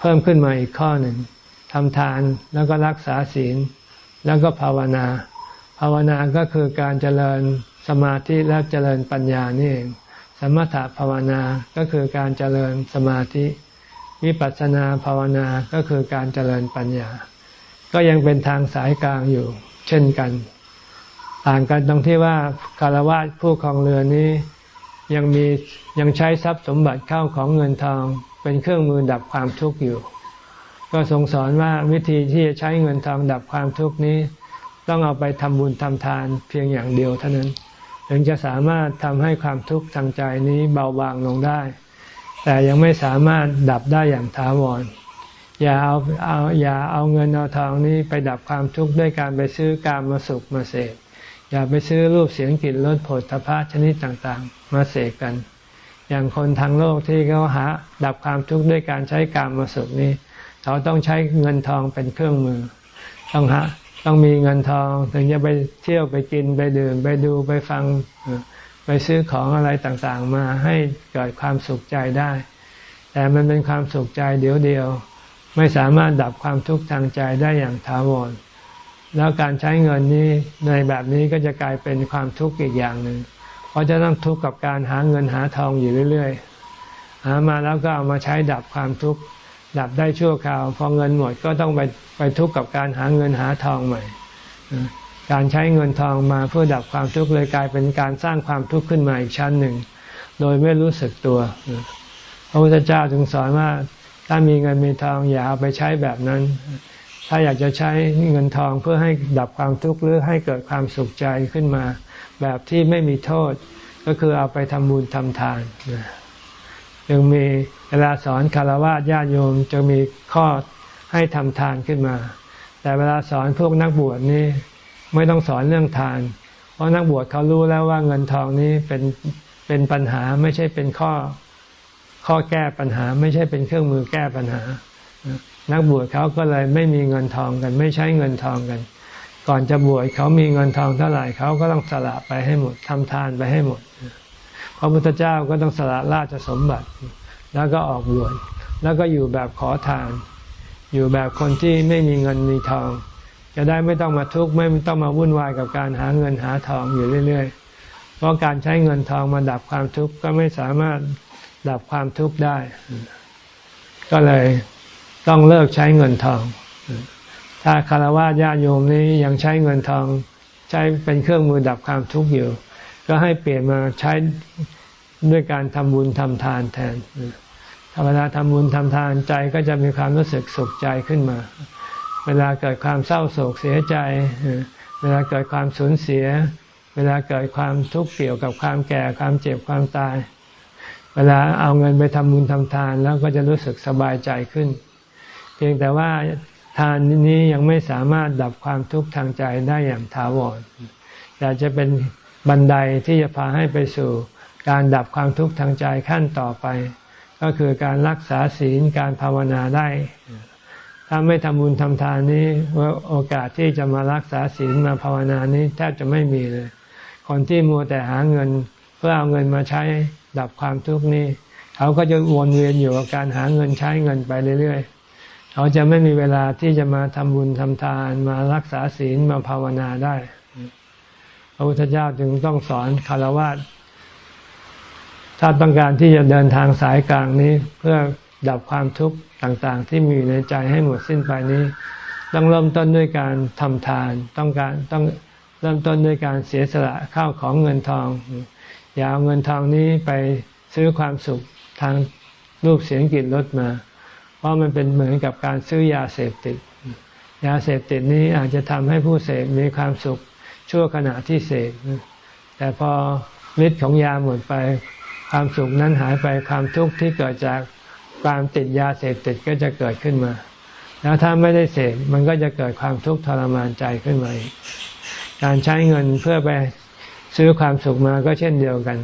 A: เพิ่มขึ้นมาอีกข้อหนึ่งทำทานแล้วก็รักษาศีล แล้วก็ภาวนา ภาวนาก็คือการเจริญสมาธิและเจริญปัญญานี่เองสมถะภาวนาก็คือการเจริญสมาธิ วิปัสสนาภาวนาก็คือการเจริญปัญญา ก็ยังเป็นทางสายกลางอยู่ เช่นกัน ต่างกันตรงที่ว่าคารวะผู้ครองเรือนนี้ยังมียังใช้ทรัพย์สมบัติเข้าของเงินทอง เป็นเครื่องมือดับความทุกข์อยู่ ก็ทรงสอนว่าวิธีที่จะใช้เงินทองดับความทุกข์นี้ ต้องเอาไปทำบุญทำทานเพียงอย่างเดียวเท่านั้น ถึงจะสามารถทำให้ความทุกข์ทางใจนี้เบาบางลงได้ แต่ยังไม่สามารถดับได้อย่างถาวรอย่าเอาเอาอย่าเอาเงินเอาทองนี้ไปดับความทุกข์ด้วยการไปซื้อการมาสุขมาเสกอย่าไปซื้อรูปเสียงกลิ่นรสผลทพะชนิดต่างๆ มาเสกกัน อย่างคนทางโลกที่เขาหาดับความทุกข์ด้วยการใช้การมาสุขนี้ เขาต้องใช้เงินทองเป็นเครื่องมือ ต้องหาต้องมีเงินทองถึงจะไปเที่ยวไปกินไปดื่มไปดูไปฟังไปซื้อของอะไรต่างๆ มาให้เกิดความสุขใจได้ แต่มันเป็นความสุขใจเดียวเดียว ไม่สามารถดับความทุกข์ทางใจได้อย่างถาวรแล้วการใช้เงินนี้ในแบบนี้ก็จะกลายเป็นความทุกข์อีกอย่างหนึ่ง เพราะจะต้องทุกข์กับการหาเงินหาทองอยู่เรื่อยๆ หามาแล้วก็เอามาใช้ดับความทุกข์ดับได้ชั่วคราวพอเงินหมดก็ต้องไปไปทุกข์กับการหาเงินหาทองใหม่ การใช้เงินทองมาเพื่อดับความทุกข์เลยกลายเป็นการสร้างความทุกข์ขึ้นมาอีกชั้นหนึ่ง โดยไม่รู้สึกตัวพระพุทธเจ้าจึงสอนว่าถ้ามีเงินมีทองอย่าเอาไปใช้แบบนั้น ถ้าอยากจะใช้เงินทองเพื่อให้ดับความทุกข์หรือให้เกิดความสุขใจขึ้นมา แบบที่ไม่มีโทษ ก็คือเอาไปทำบุญทำทานยังมีเวลาสอนคารวะญาติโยมจะมีข้อให้ทำทานขึ้นมา แต่เวลาสอนพวกนักบวชนี่ไม่ต้องสอนเรื่องทาน เพราะนักบวชเขารู้แล้วว่าเงินทองนี้เป็นเป็นปัญหาไม่ใช่เป็นข้อข้อแก้ปัญหา ไม่ใช่เป็นเครื่องมือแก้ปัญหา นักบวชเขาก็เลยไม่มีเงินทองกัน ไม่ใช้เงินทองกัน ก่อนจะบวชเขามีเงินทองเท่าไหร่เขาก็ต้องสละไปให้หมดทำทานไปให้หมด พระพุทธเจ้าก็ต้องสละราชสมบัติ แล้วก็ออกบวชแล้วก็อยู่แบบขอทาน อยู่แบบคนที่ไม่มีเงินมีทอง จะได้ไม่ต้องมาทุกข์ไม่ต้องมาวุ่นวายกับการหาเงินหาทองอยู่เรื่อย ๆ เพราะการใช้เงินทองมาดับความทุกข์ก็ไม่สามารถดับความทุกข์ได้ ก็เลยต้องเลิกใช้เงินทอง ถ้าคารวะญาโยมนี้ยังใช้เงินทองใช้เป็นเครื่องมือดับความทุกข์อยู่ ก็ให้เปลี่ยนมาใช้ด้วยการทำบุญทำทานแทนธรรมดาทำบุญทำทานใจก็จะมีความรู้สึกสุขใจขึ้นมา เวลาเกิดความเศร้าโศกเสียใจ เวลาเกิดความสูญเสีย เวลาเกิดความทุกข์เกี่ยวกับความแก่ความเจ็บความตาย เวลาเอาเงินไปทำบุญทำทานแล้วก็จะรู้สึกสบายใจขึ้น เพียงแต่ว่า ทานนี้ยังไม่สามารถดับความทุกข์ทางใจได้อย่างถาวรแต่จะเป็นบันไดที่จะพาให้ไปสู่การดับความทุกข์ทางใจขั้นต่อไป ก็คือการรักษาศีลการภาวนาได้ ถ้าไม่ทำบุญทำทานนี้โอกาสที่จะมารักษาศีลมาภาวนานี้แทบจะไม่มีเลย คนที่มัวแต่หาเงิน เพื่อเอาเงินมาใช้ดับความทุกข์นี้ เขาก็จะวนเวียนอยู่กับการหาเงินใช้เงินไปเรื่อยๆ เขาจะไม่มีเวลาที่จะมาทำบุญทำทานมารักษาศีลมาภาวนาได้ พระพุทธเจ้าจึงต้องสอนคารวะถ้าต้องการที่จะเดินทางสายกลางนี้ เพื่อดับความทุกข์ต่างๆ ที่มีอยู่ในใจให้หมดสิ้นไปนี้ ต้องเริ่มต้นด้วยการทำทานต้องการต้องเริ่มต้นด้วยการเสียสละข้าวของเงินทอง อย่าเอาเงินทองนี้ไปซื้อความสุขทางรูปเสียงกลิ่นรสมา เพราะมันเป็นเหมือนกับการซื้อยาเสพติด ยาเสพติดนี้อาจจะทำให้ผู้เสพมีความสุขชั่วขณะที่เสพแต่พอฤทธิ์ของยาหมดไป ความสุขนั้นหายไปความทุกข์ที่เกิดจากความติดยาเสพติดก็จะเกิดขึ้นมา แล้วถ้าไม่ได้เสพมันก็จะเกิดความทุกข์ทรมานใจขึ้นมาการใช้เงินเพื่อไปซื้อความสุขมาก็เช่นเดียวกัน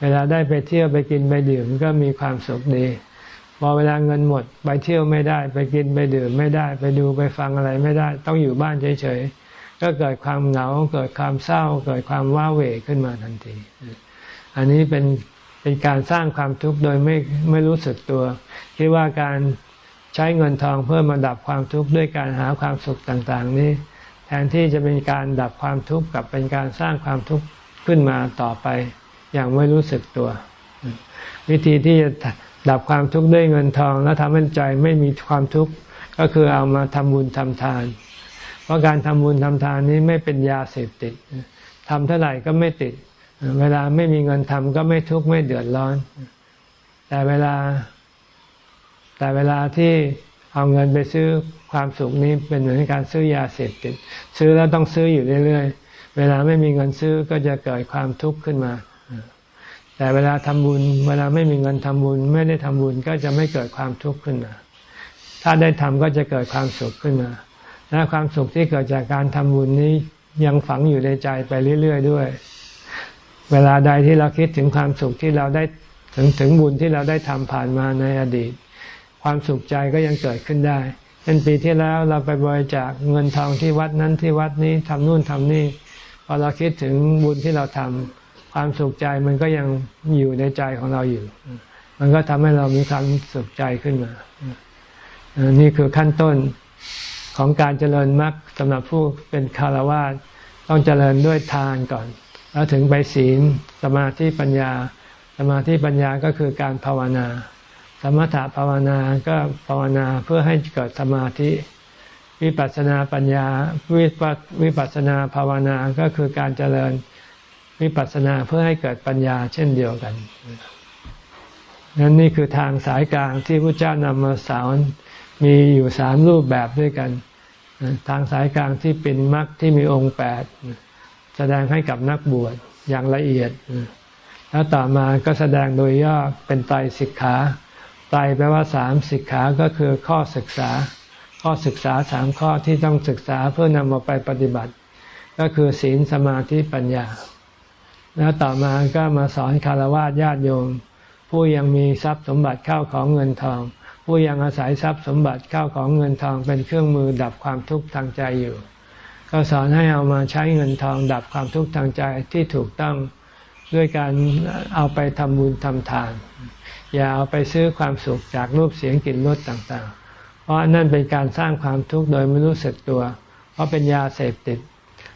A: เวลาได้ไปเที่ยวไปกินไปดื่มก็มีความสุขดี พอเวลาเงินหมด ไปเที่ยวไม่ได้ ไปกินไปดื่มไม่ได้ ไปดูไปฟังอะไรไม่ได้ ต้องอยู่บ้านเฉยๆ ก็เกิดความเหงาเกิดความเศร้า เกิดความว้าเหวขึ้นมาทันที อันนี้เป็นเป็นการสร้างความทุกข์โดยไม่ไม่รู้สึกตัว คิดว่าการใช้เงินทองเพื่อมาดับความทุกข์ด้วยการหาความสุขต่างๆ นี้ แทนที่จะเป็นการดับความทุกข์กับเป็นการสร้างความทุกข์ขึ้นมาต่อไป อย่างไม่รู้สึกตัว วิธีที่จะ ดับความทุกข์ด้วยเงินทอง แล้วทำให้ใจไม่มีความทุกข์ก็คือเอามาทำบุญทำทาน เพราะการทำบุญทำทานนี้ไม่เป็นยาเสพติดทำเท่าไหร่ก็ไม่ติด เวลาไม่มีเงินทำก็ไม่ทุกข์ไม่เดือดร้อน แต่เวลา แต่เวลาที่เอาเงินไปซื้อความสุขนี้เป็นเหมือนการซื้อยาเสพติด ซื้อแล้วต้องซื้ออยู่เรื่อย ๆ เวลาไม่มีเงินซื้อก็จะเกิดความทุกข์ขึ้นมา แต่เวลาทำบุญ เวลาไม่มีเงินทำบุญ ไม่ได้ทำบุญก็จะไม่เกิดความทุกข์ขึ้นมา ถ้าได้ทำก็จะเกิดความสุขขึ้นมาและความสุขที่เกิดจากการทำบุญนี้ยังฝังอยู่ในใจไปเรื่อยๆด้วย เวลาใดที่เราคิดถึงความสุขที่เราได้ถึงถึงบุญที่เราได้ทำผ่านมาในอดีต ความสุขใจก็ยังเกิดขึ้นได้เป็นปีที่แล้วเราไปบริจาคเงินทองที่วัดนั้นที่วัดนี้ทำนู่นทำนี่พอเราคิดถึงบุญที่เราทำ ความสุขใจมันก็ยังอยู่ในใจของเราอยู่ มันก็ทำให้เรามีความสุขใจขึ้นมา นี่คือขั้นต้นของการเจริญมรรคสำหรับผู้เป็นคารวะต้องเจริญด้วยทานก่อน แล้วถึงไปศีลสมาธิปัญญา สมาธิปัญญาก็คือการภาวนา สมถะภาวนาก็ภาวนาเพื่อให้เกิดสมาธิวิปัสสนาปัญญาวิปัวิปัสสนาภาวนาก็คือการเจริญ วิปัสสนาเพื่อให้เกิดปัญญาเช่นเดียวกันนั่นนี่คือทางสายกลางที่พระเจ้านำมาสอนมีอยู่สามรูปแบบด้วยกัน ทางสายกลางที่เป็นมรรคที่มีองค์แปดแสดงให้กับนักบวชอย่างละเอียด แล้วต่อมาก็แสดงโดยย่อเป็นไตรสิกขาไตรแปลว่าสามสิกขาก็คือข้อศึกษา ข้อศึกษาสามข้อที่ต้องศึกษาเพื่อนำมาไปปฏิบัติ ก็คือศีลสมาธิปัญญา แล้วต่อมาก็มาสอนคารวะญาติโยม ผู้ยังมีทรัพย์สมบัติเข้าของเงินทอง ผู้ยังอาศัยทรัพย์สมบัติเข้าของเงินทองเป็นเครื่องมือดับความทุกข์ทางใจอยู่ ก็สอนให้เอามาใช้เงินทองดับความทุกข์ทางใจที่ถูกต้องด้วยการเอาไปทำบุญทำทาน อย่าเอาไปซื้อความสุขจากรูปเสียงกลิ่นรสต่างๆ เพราะนั่นเป็นการสร้างความทุกข์โดยไม่รู้สึกตัว เพราะเป็นยาเสพติด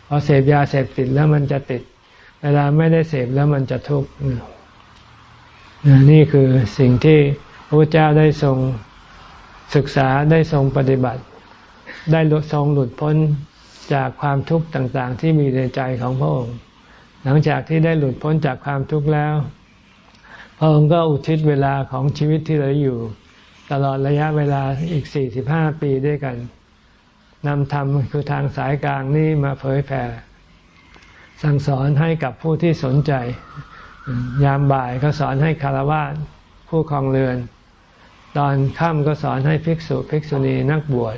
A: พอเสพยาเสพติดแล้วมันจะติด เวลาไม่ได้เสพแล้วมันจะทุกข์นี่คือสิ่งที่พระเจ้าได้ทรงศึกษาได้ทรงปฏิบัติ ได้ทรงหลุดพ้นจากความทุกข์ต่างๆ ที่มีในใจของพระองค์ หลังจากที่ได้หลุดพ้นจากความทุกข์แล้ว พระองค์ก็อุทิศเวลาของชีวิตที่เหลืออยู่ ตลอดระยะเวลาอีก 45 ปีด้วยกันนำธรรมคือทางสายกลางนี้มาเผยแผ่ สั่งสอนให้กับผู้ที่สนใจ ยามบ่ายก็สอนให้คารวะผู้คลองเรือน ตอนค่ำก็สอนให้ภิกษุภิกษุณีนักบวช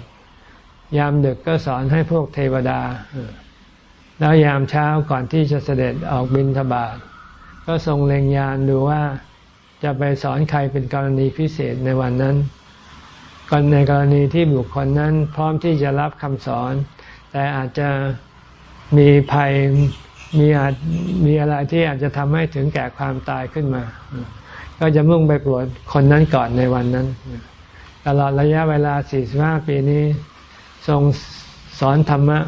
A: ยามดึกก็สอนให้พวกเทวดา แล้วยามเช้าก่อนที่จะเสด็จออกบินทบาทก็ทรงเล็งยานดูว่าจะไปสอนใครเป็นกรณีพิเศษในวันนั้นก่อนในกรณีที่บุคคลนั้นพร้อมที่จะรับคำสอน แต่อาจจะมีภัย มีอาจมีอะไรที่อาจจะทำให้ถึงแก่ความตายขึ้นมา ก็จะมุ่งไปโปรดคนนั้นก่อนในวันนั้น ตลอดระยะเวลา 45 ปีนี้ ทรงสอนธรรมะ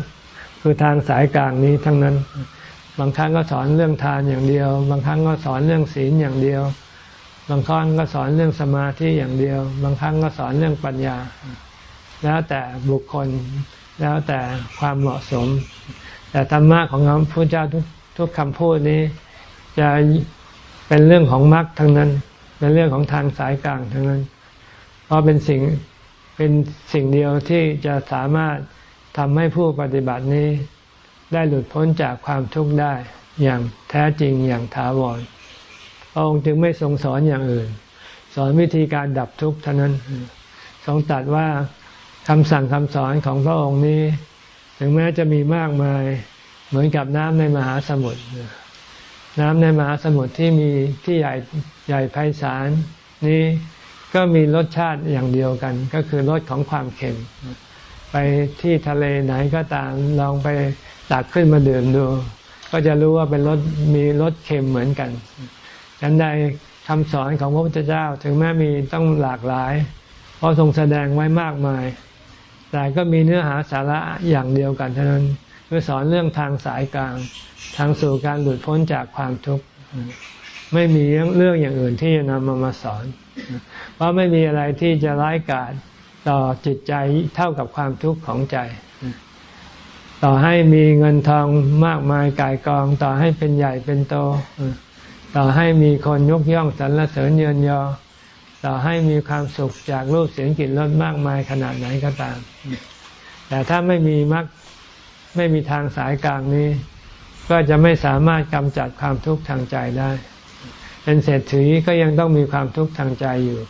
A: คือทางสายกลางนี้ทั้งนั้น บางครั้งก็สอนเรื่องทานอย่างเดียว บางครั้งก็สอนเรื่องศีลอย่างเดียว บางครั้งก็สอนเรื่องสมาธิอย่างเดียว บางครั้งก็สอนเรื่องปัญญา แล้วแต่บุคคล แล้วแต่ความเหมาะสม แต่ธรรมะของพระพุทธเจ้าทุกทุกคำพูดนี้ จะเป็นเรื่องของมรรคทั้งนั้น เป็นเรื่องของทางสายกลางทั้งนั้น เพราะเป็นสิ่งเป็นสิ่งเดียวที่จะสามารถทำให้ผู้ปฏิบัตินี้ ได้หลุดพ้นจากความทุกข์ได้อย่างแท้จริงอย่างถาวรพระองค์จึงไม่ทรงสอนอย่างอื่น สอนวิธีการดับทุกข์เท่านั้น ทรงตัดว่า คำสั่งคำสอนของพระองค์นี้ ถึงแม้จะมีมากมาย เหมือนกับน้ำในมหาสมุทรน้ำในมหาสมุทรที่มีที่ใหญ่ใหญ่ไพศาลนี้ก็มีรสชาติอย่างเดียวกัน ก็คือรสของความเค็ม ไปที่ทะเลไหนก็ตามลองไปตักขึ้นมาดื่มดู ก็จะรู้ว่าเป็นรสมีรสเค็มเหมือนกันฉันใดคำสอนของพระพุทธเจ้าถึงแม้มีต้องหลากหลาย เพราะทรงแสดงไว้มากมาย แต่ก็มีเนื้อหาสาระอย่างเดียวกันเท่านั้นคือสอนเรื่องทางสายกลาง ทางสู่การหลุดพ้นจากความทุกข์ไม่มีเรื่องอย่างอื่นที่จะนำมามาสอน เพราะไม่มีอะไรที่จะร้ายกาจต่อจิตใจเท่ากับความทุกข์ของใจ ต่อให้มีเงินทองมากมายกายกอง ต่อให้เป็นใหญ่เป็นโต ต่อให้มีคนยกย่องสรรเสริญเยินยอ ต่อให้มีความสุขจากรูปเสียงกลิ่นรสมากมายขนาดไหนก็ตาม แต่ถ้าไม่มีมรรคไม่มีทางสายกลางนี้ ก็จะไม่สามารถกำจัดความทุกข์ทางใจได้ เป็นเศรษฐีก็ยังต้องมีความทุกข์ทางใจอยู่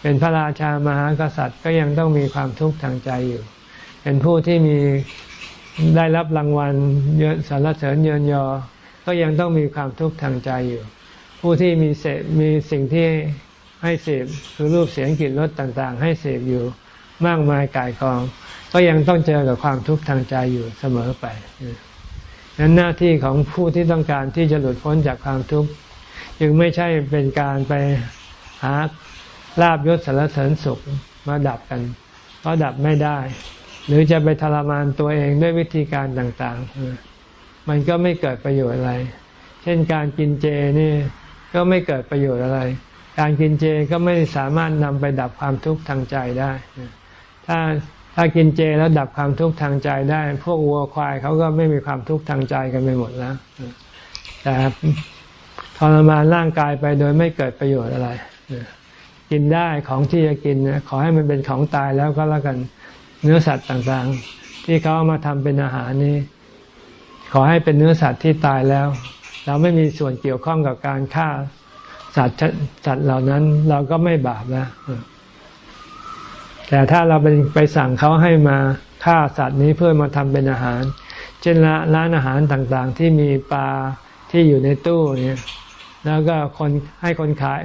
A: เป็นพระราชามหากษัตริย์ก็ยังต้องมีความทุกข์ทางใจอยู่ เป็นผู้ที่มีได้รับรางวัลเยอะสรรเสริญเยินยอ ก็ยังต้องมีความทุกข์ทางใจอยู่ ผู้ที่มีเสมีสิ่งที่ ให้เสพคือรูปเสียงกลิ่นรสต่างๆ ให้เสพอยู่มากมายกายกอง ก็ยังต้องเจอกับความทุกข์ทางใจอยู่เสมอไปนั้นหน้าที่ของผู้ที่ต้องการที่จะหลุดพ้นจากความทุกข์ยังไม่ใช่เป็นการไปหาลาบยศสารเสริญสุขมาดับกัน เพราะดับไม่ได้ หรือจะไปทรมานตัวเองด้วยวิธีการต่างๆ มันก็ไม่เกิดประโยชน์อะไร เช่นการกินเจนี่ก็ไม่เกิดประโยชน์อะไร การกินเจก็ไม่สามารถนำไปดับความทุกข์ทางใจได้ ถ้าถ้ากินเจแล้วดับความทุกข์ทางใจได้ พวกวัวควายเขาก็ไม่มีความทุกข์ทางใจกันไปหมดแล้วแต่ทรมานร่างกายไปโดยไม่เกิดประโยชน์อะไร กินได้ของที่จะกินขอให้มันเป็นของตายแล้วก็แล้วกันเนื้อสัตว์ต่างๆ ที่เขาเอามาทำเป็นอาหารนี้ ขอให้เป็นเนื้อสัตว์ที่ตายแล้ว เราไม่มีส่วนเกี่ยวข้องกับการฆ่า สัตว์สัตว์เหล่านั้นเราก็ไม่บาปแล้วแต่ถ้าเราไปไปสั่งเขาให้มาฆ่าสัตว์นี้เพื่อมาทำเป็นอาหาร เช่นร้านอาหารต่างๆ ที่มีปลาที่อยู่ในตู้เนี่ย แล้วก็คนให้คนขาย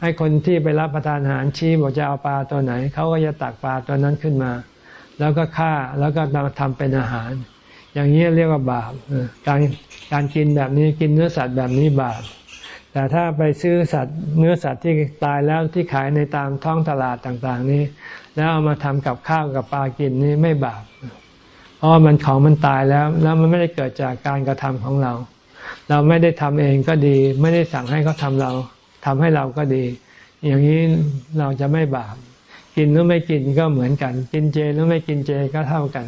A: ให้คนที่ไปรับประทานอาหารชี้บอกจะเอาปลาตัวไหน เขาก็จะตักปลาตัวนั้นขึ้นมา แล้วก็ฆ่าแล้วก็มาทำเป็นอาหาร อย่างนี้เรียกว่าบาปการการกินแบบนี้กินเนื้อสัตว์แบบนี้บาป แต่ถ้าไปซื้อสัตว์เนื้อสัตว์ที่ตายแล้วที่ขายในตามท้องตลาดต่างๆ นี้ แล้วเอามาทำกับข้าวกับปลากินนี่ไม่บาปเพราะมันของมันตายแล้ว แล้วมันไม่ได้เกิดจากการกระทำของเรา เราไม่ได้ทำเองก็ดี ไม่ได้สั่งให้เขาทาเราทำให้เราก็ดี อย่างนี้เราจะไม่บาปกินหรือไม่กินก็เหมือนกัน กินเจหรือไม่กินเจก็เท่ากัน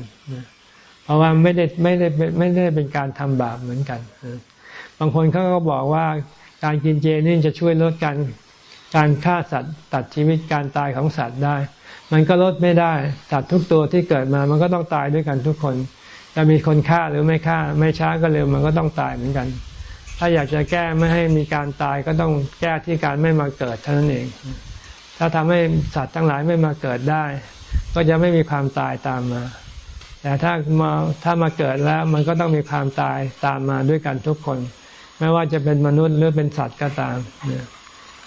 A: เพราะว่าไม่ได้ไม่ได้ไม่ได้เป็นการทำบาปเหมือนกันบางคนเขาก็บอกว่า การกินเจนี่จะช่วยลดการการฆ่าสัตว์ตัดชีวิตการตายของสัตว์ได้ มันก็ลดไม่ได้ สัตว์ทุกตัวที่เกิดมา มันก็ต้องตายด้วยกันทุกคน จะมีคนฆ่าหรือไม่ฆ่า ไม่ช้าก็เร็วมันก็ต้องตายเหมือนกัน ถ้าอยากจะแก้ไม่ให้มีการตายก็ต้องแก้ที่การไม่มาเกิดเท่านั้นเอง ถ้าทำให้สัตว์ทั้งหลายไม่มาเกิดได้ ก็จะไม่มีความตายตามมา แต่ถ้ามาถ้ามาเกิดแล้วมันก็ต้องมีความตายตามมาด้วยกันทุกคน ไม่ว่าจะเป็นมนุษย์หรือเป็นสัตว์ก็ตาม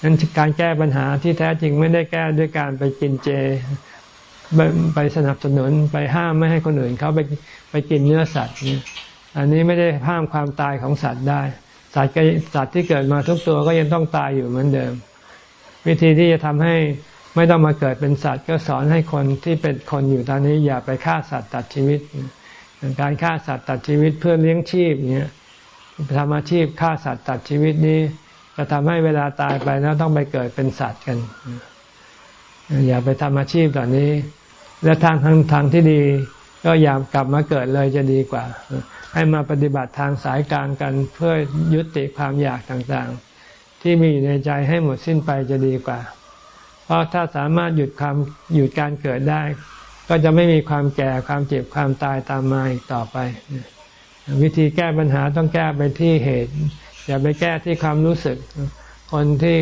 A: นั้นการแก้ปัญหาที่แท้จริงไม่ได้แก้ด้วยการไปกินเจ ไปสนับสนุนไปห้ามไม่ให้คนอื่นเขาไปไปกินเนื้อสัตว์เนี่ยอันนี้ไม่ได้ห้ามความตายของสัตว์ได้ สัตว์สัตว์ที่เกิดมาทุกตัวก็ยังต้องตายอยู่เหมือนเดิม วิธีที่จะทำให้ไม่ต้องมาเกิดเป็นสัตว์ ก็สอนให้คนที่เป็นคนอยู่ตอนนี้อย่าไปฆ่าสัตว์ตัดชีวิต การฆ่าสัตว์ตัดชีวิตเพื่อเลี้ยงชีพเนี่ย ทำอาชีพฆ่าสัตว์ตัดชีวิตนี้ จะทำให้เวลาตายไปแล้วต้องไปเกิดเป็นสัตว์กัน อย่าไปทำอาชีพแบบนี้ และทางทางทางที่ดีก็อย่ากลับมาเกิดเลยจะดีกว่า ให้มาปฏิบัติทางสายกลางกันเพื่อยุติความอยากต่างๆ ที่มีอยู่ในใจให้หมดสิ้นไปจะดีกว่า เพราะถ้าสามารถหยุดความหยุดการเกิดได้ ก็จะไม่มีความแก่ความเจ็บความตายตามมาอีกต่อไป วิธีแก้ปัญหาต้องแก้ไปที่เหตุ อย่าไปแก้ที่ความรู้สึก คนที่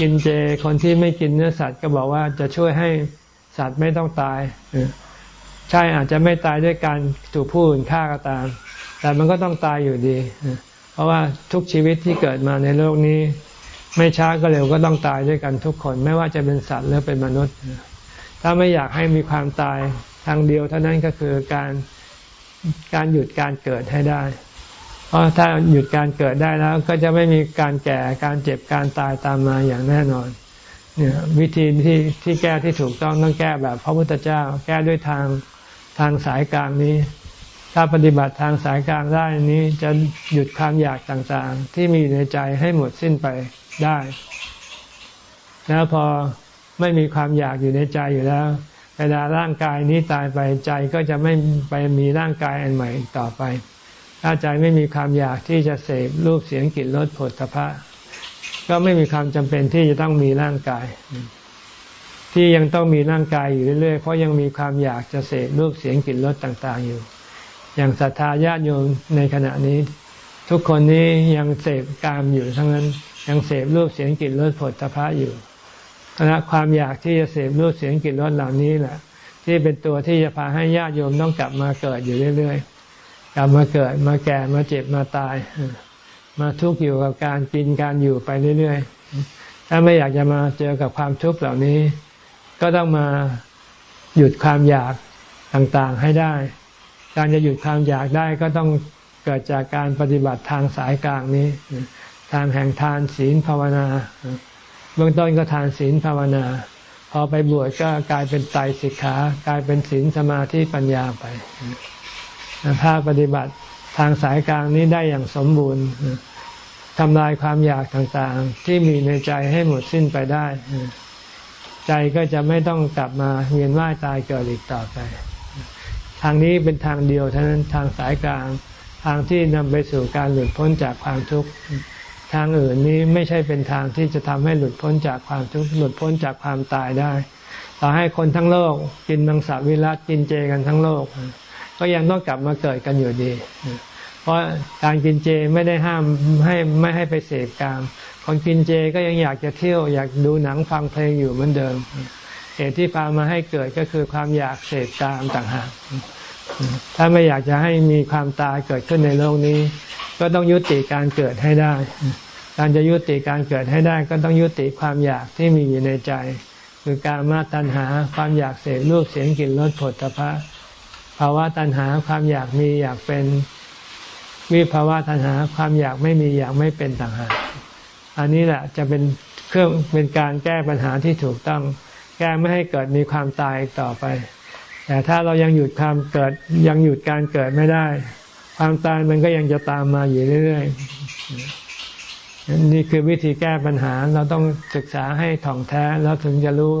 A: กินเจ คนที่ไม่กินเนื้อสัตว์ก็บอกว่าจะช่วยให้สัตว์ไม่ต้องตายใช่อาจจะไม่ตายด้วยการถูกผู้อื่นฆ่าก็ตาม แต่มันก็ต้องตายอยู่ดี เพราะว่าทุกชีวิตที่เกิดมาในโลกนี้ ไม่ช้าก็เร็วก็ต้องตายด้วยกันทุกคน ไม่ว่าจะเป็นสัตว์หรือเป็นมนุษย์ ถ้าไม่อยากให้มีความตายทางเดียวเท่านั้นก็คือการ การหยุดการเกิดให้ได้ เพราะถ้าหยุดการเกิดได้แล้ว ก็จะไม่มีการแก่การเจ็บการตายตามมาอย่างแน่นอนเนี่ยวิธีที่ที่แก้ที่ถูกต้องต้องแก้แบบพระพุทธเจ้า แก้ด้วยทางทางสายกลางนี้ ถ้าปฏิบัติทางสายกลางได้นี้จะหยุดความอยากต่างๆ ที่มีในใจให้หมดสิ้นไปได้ แล้วพอไม่มีความอยากอยู่ในใจอยู่แล้ว เวลาร่างกายนี้ตายไปใจก็จะไม่ไปมีร่างกายอันใหม่ต่อไป ถ้าใจไม่มีความอยากที่จะเสพรูปเสียงกลิ่นรสผลตภะก็ไม่มีความจำเป็นที่จะต้องมีร่างกาย ที่ยังต้องมีร่างกายอยู่เรื่อยๆ เพราะยังมีความอยากจะเสพรูปเสียงกลิ่นรสต่างๆอยู่ อย่างศรัทธาญาติโยมในขณะนี้ ทุกคนนี้ยังเสพกามอยู่ทั้งนั้นยังเสพรูปเสียงกลิ่นรสผลตภะอยู่ คณะความอยากที่จะเสพรูปเสียงกลิ่นรสเหล่านี้แหละ ที่เป็นตัวที่จะพาให้ญาติโยมต้องกลับมาเกิดอยู่เรื่อยๆ กลับมาเกิดมาแก่มาเจ็บมาตาย มาทุกข์อยู่กับการกินการอยู่ไปเรื่อยๆ ถ้าไม่อยากจะมาเจอกับความทุกข์เหล่านี้ ก็ต้องมาหยุดความอยากต่างๆให้ได้ การจะหยุดความอยากได้ก็ต้องเกิดจากการปฏิบัติทางสายกลางนี้ ทางแห่งทานศีลภาวนา เบื้องต้นก็ทานศีลภาวนา พอไปบวชก็กลายเป็นไตรสิกขากลายเป็นศีลสมาธิปัญญาไปถ้าปฏิบัติทางสายกลางนี้ได้อย่างสมบูรณ์ทำลายความอยากต่างๆ ที่มีในใจให้หมดสิ้นไปได้ ใจก็จะไม่ต้องกลับมาเวียนว่ายตายเกิดอีกต่อไป ทางนี้เป็นทางเดียวเท่านั้นทางสายกลาง ทางที่นำไปสู่การหลุดพ้นจากความทุกข์ ทางอื่นนี้ไม่ใช่เป็นทางที่จะทำให้หลุดพ้นจากความทุกข์หลุดพ้นจากความตายได้ต่อให้คนทั้งโลกกินมังสวิรัตกินเจกันทั้งโลก ก็ยังต้องกลับมาเกิดกันอยู่ดี เพราะการกินเจไม่ได้ห้ามให้ไม่ให้ไปเสพกาม คนกินเจก็ยังอยากจะเที่ยวอยากดูหนังฟังเพลงอยู่เหมือนเดิมเหตุที่พามาให้เกิดก็คือความอยากเสพกามต่างหาก ถ้าไม่อยากจะให้มีความตายเกิดขึ้นในโลกนี้ ก็ต้องยุติการเกิดให้ได้ การจะยุติการเกิดให้ได้ ก็ต้องยุติความอยากที่มีอยู่ในใจ คือการมาตัณหาความอยากเสพรูปเสียงกลิ่นรสผลตภะภาวะตัณหาความอยากมีอยากเป็นวิภาวะตัณหาความอยากไม่มีอยากไม่เป็นต่างหากอันนี้แหละจะเป็นเครื่องเป็นการแก้ปัญหาที่ถูกต้อง แก้ไม่ให้เกิดมีความตายต่อไป แต่ถ้าเรายังหยุดความเกิดยังหยุดการเกิดไม่ได้ ความตายมันก็ยังจะตามมาอยู่เรื่อยๆนี่คือวิธีแก้ปัญหาเราต้องศึกษาให้ถ่องแท้แล้วถึงจะรู้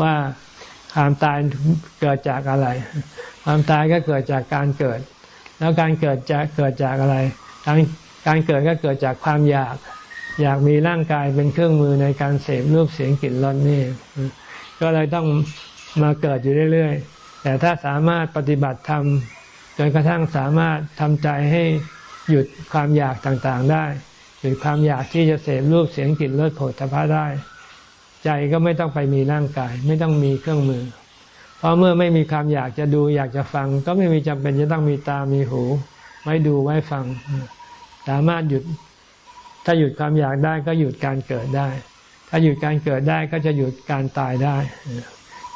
A: ว่าความตายเกิดจากอะไร ความตายก็เกิดจากการเกิด แล้วการเกิดจะเกิดจากอะไร การการเกิดก็เกิดจากความอยาก อยากมีร่างกายเป็นเครื่องมือในการเสพรูปเสียงกลิ่นรสนี่ ก็เลยต้องมาเกิดอยู่เรื่อยๆ แต่ถ้าสามารถปฏิบัติธรรมจนกระทั่งสามารถทำใจให้หยุดความอยากต่างๆได้หยุดความอยากที่จะเสพรูปเสียงกลิ่นรสผลพระได้ ใจก็ไม่ต้องไปมีร่างกาย ไม่ต้องมีเครื่องมือ เพราะเมื่อไม่มีความอยากจะดูอยากจะฟัง ก็ไม่มีจำเป็นจะต้องมีตามีหู ไว้ดูไว้ฟัง สามารถหยุด ถ้าหยุดความอยากได้ก็หยุดการเกิดได้ ถ้าหยุดการเกิดได้ก็จะหยุดการตายได้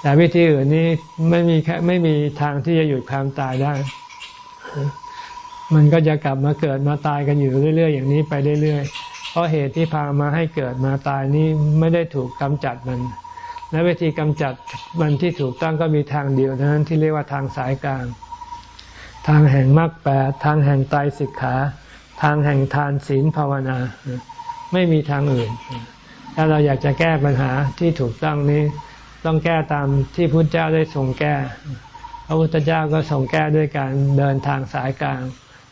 A: แต่วิธีอื่นนี้ไม่มีแค่ไม่มีทางที่จะหยุดความตายได้ มันก็จะกลับมาเกิดมาตายกันอยู่เรื่อยๆ อย่างนี้ไปเรื่อยๆ เพราะเหตุที่พามาให้เกิดมาตายนี้ไม่ได้ถูกกำจัดมัน และวิธีกำจัดมันที่ถูกต้องก็มีทางเดียวนั้นที่เรียกว่าทางสายกลาง ทางแห่งมรรคแปดทางแห่งไตรสิกขา ทางแห่งทานศีลภาวนา ไม่มีทางอื่น ถ้าเราอยากจะแก้ปัญหาที่ถูกต้องนี้ ต้องแก้ตามที่พุทธเจ้าได้ทรงแก้ พระพุทธเจ้าก็ทรงแก้ด้วยการเดินทางสายกลาง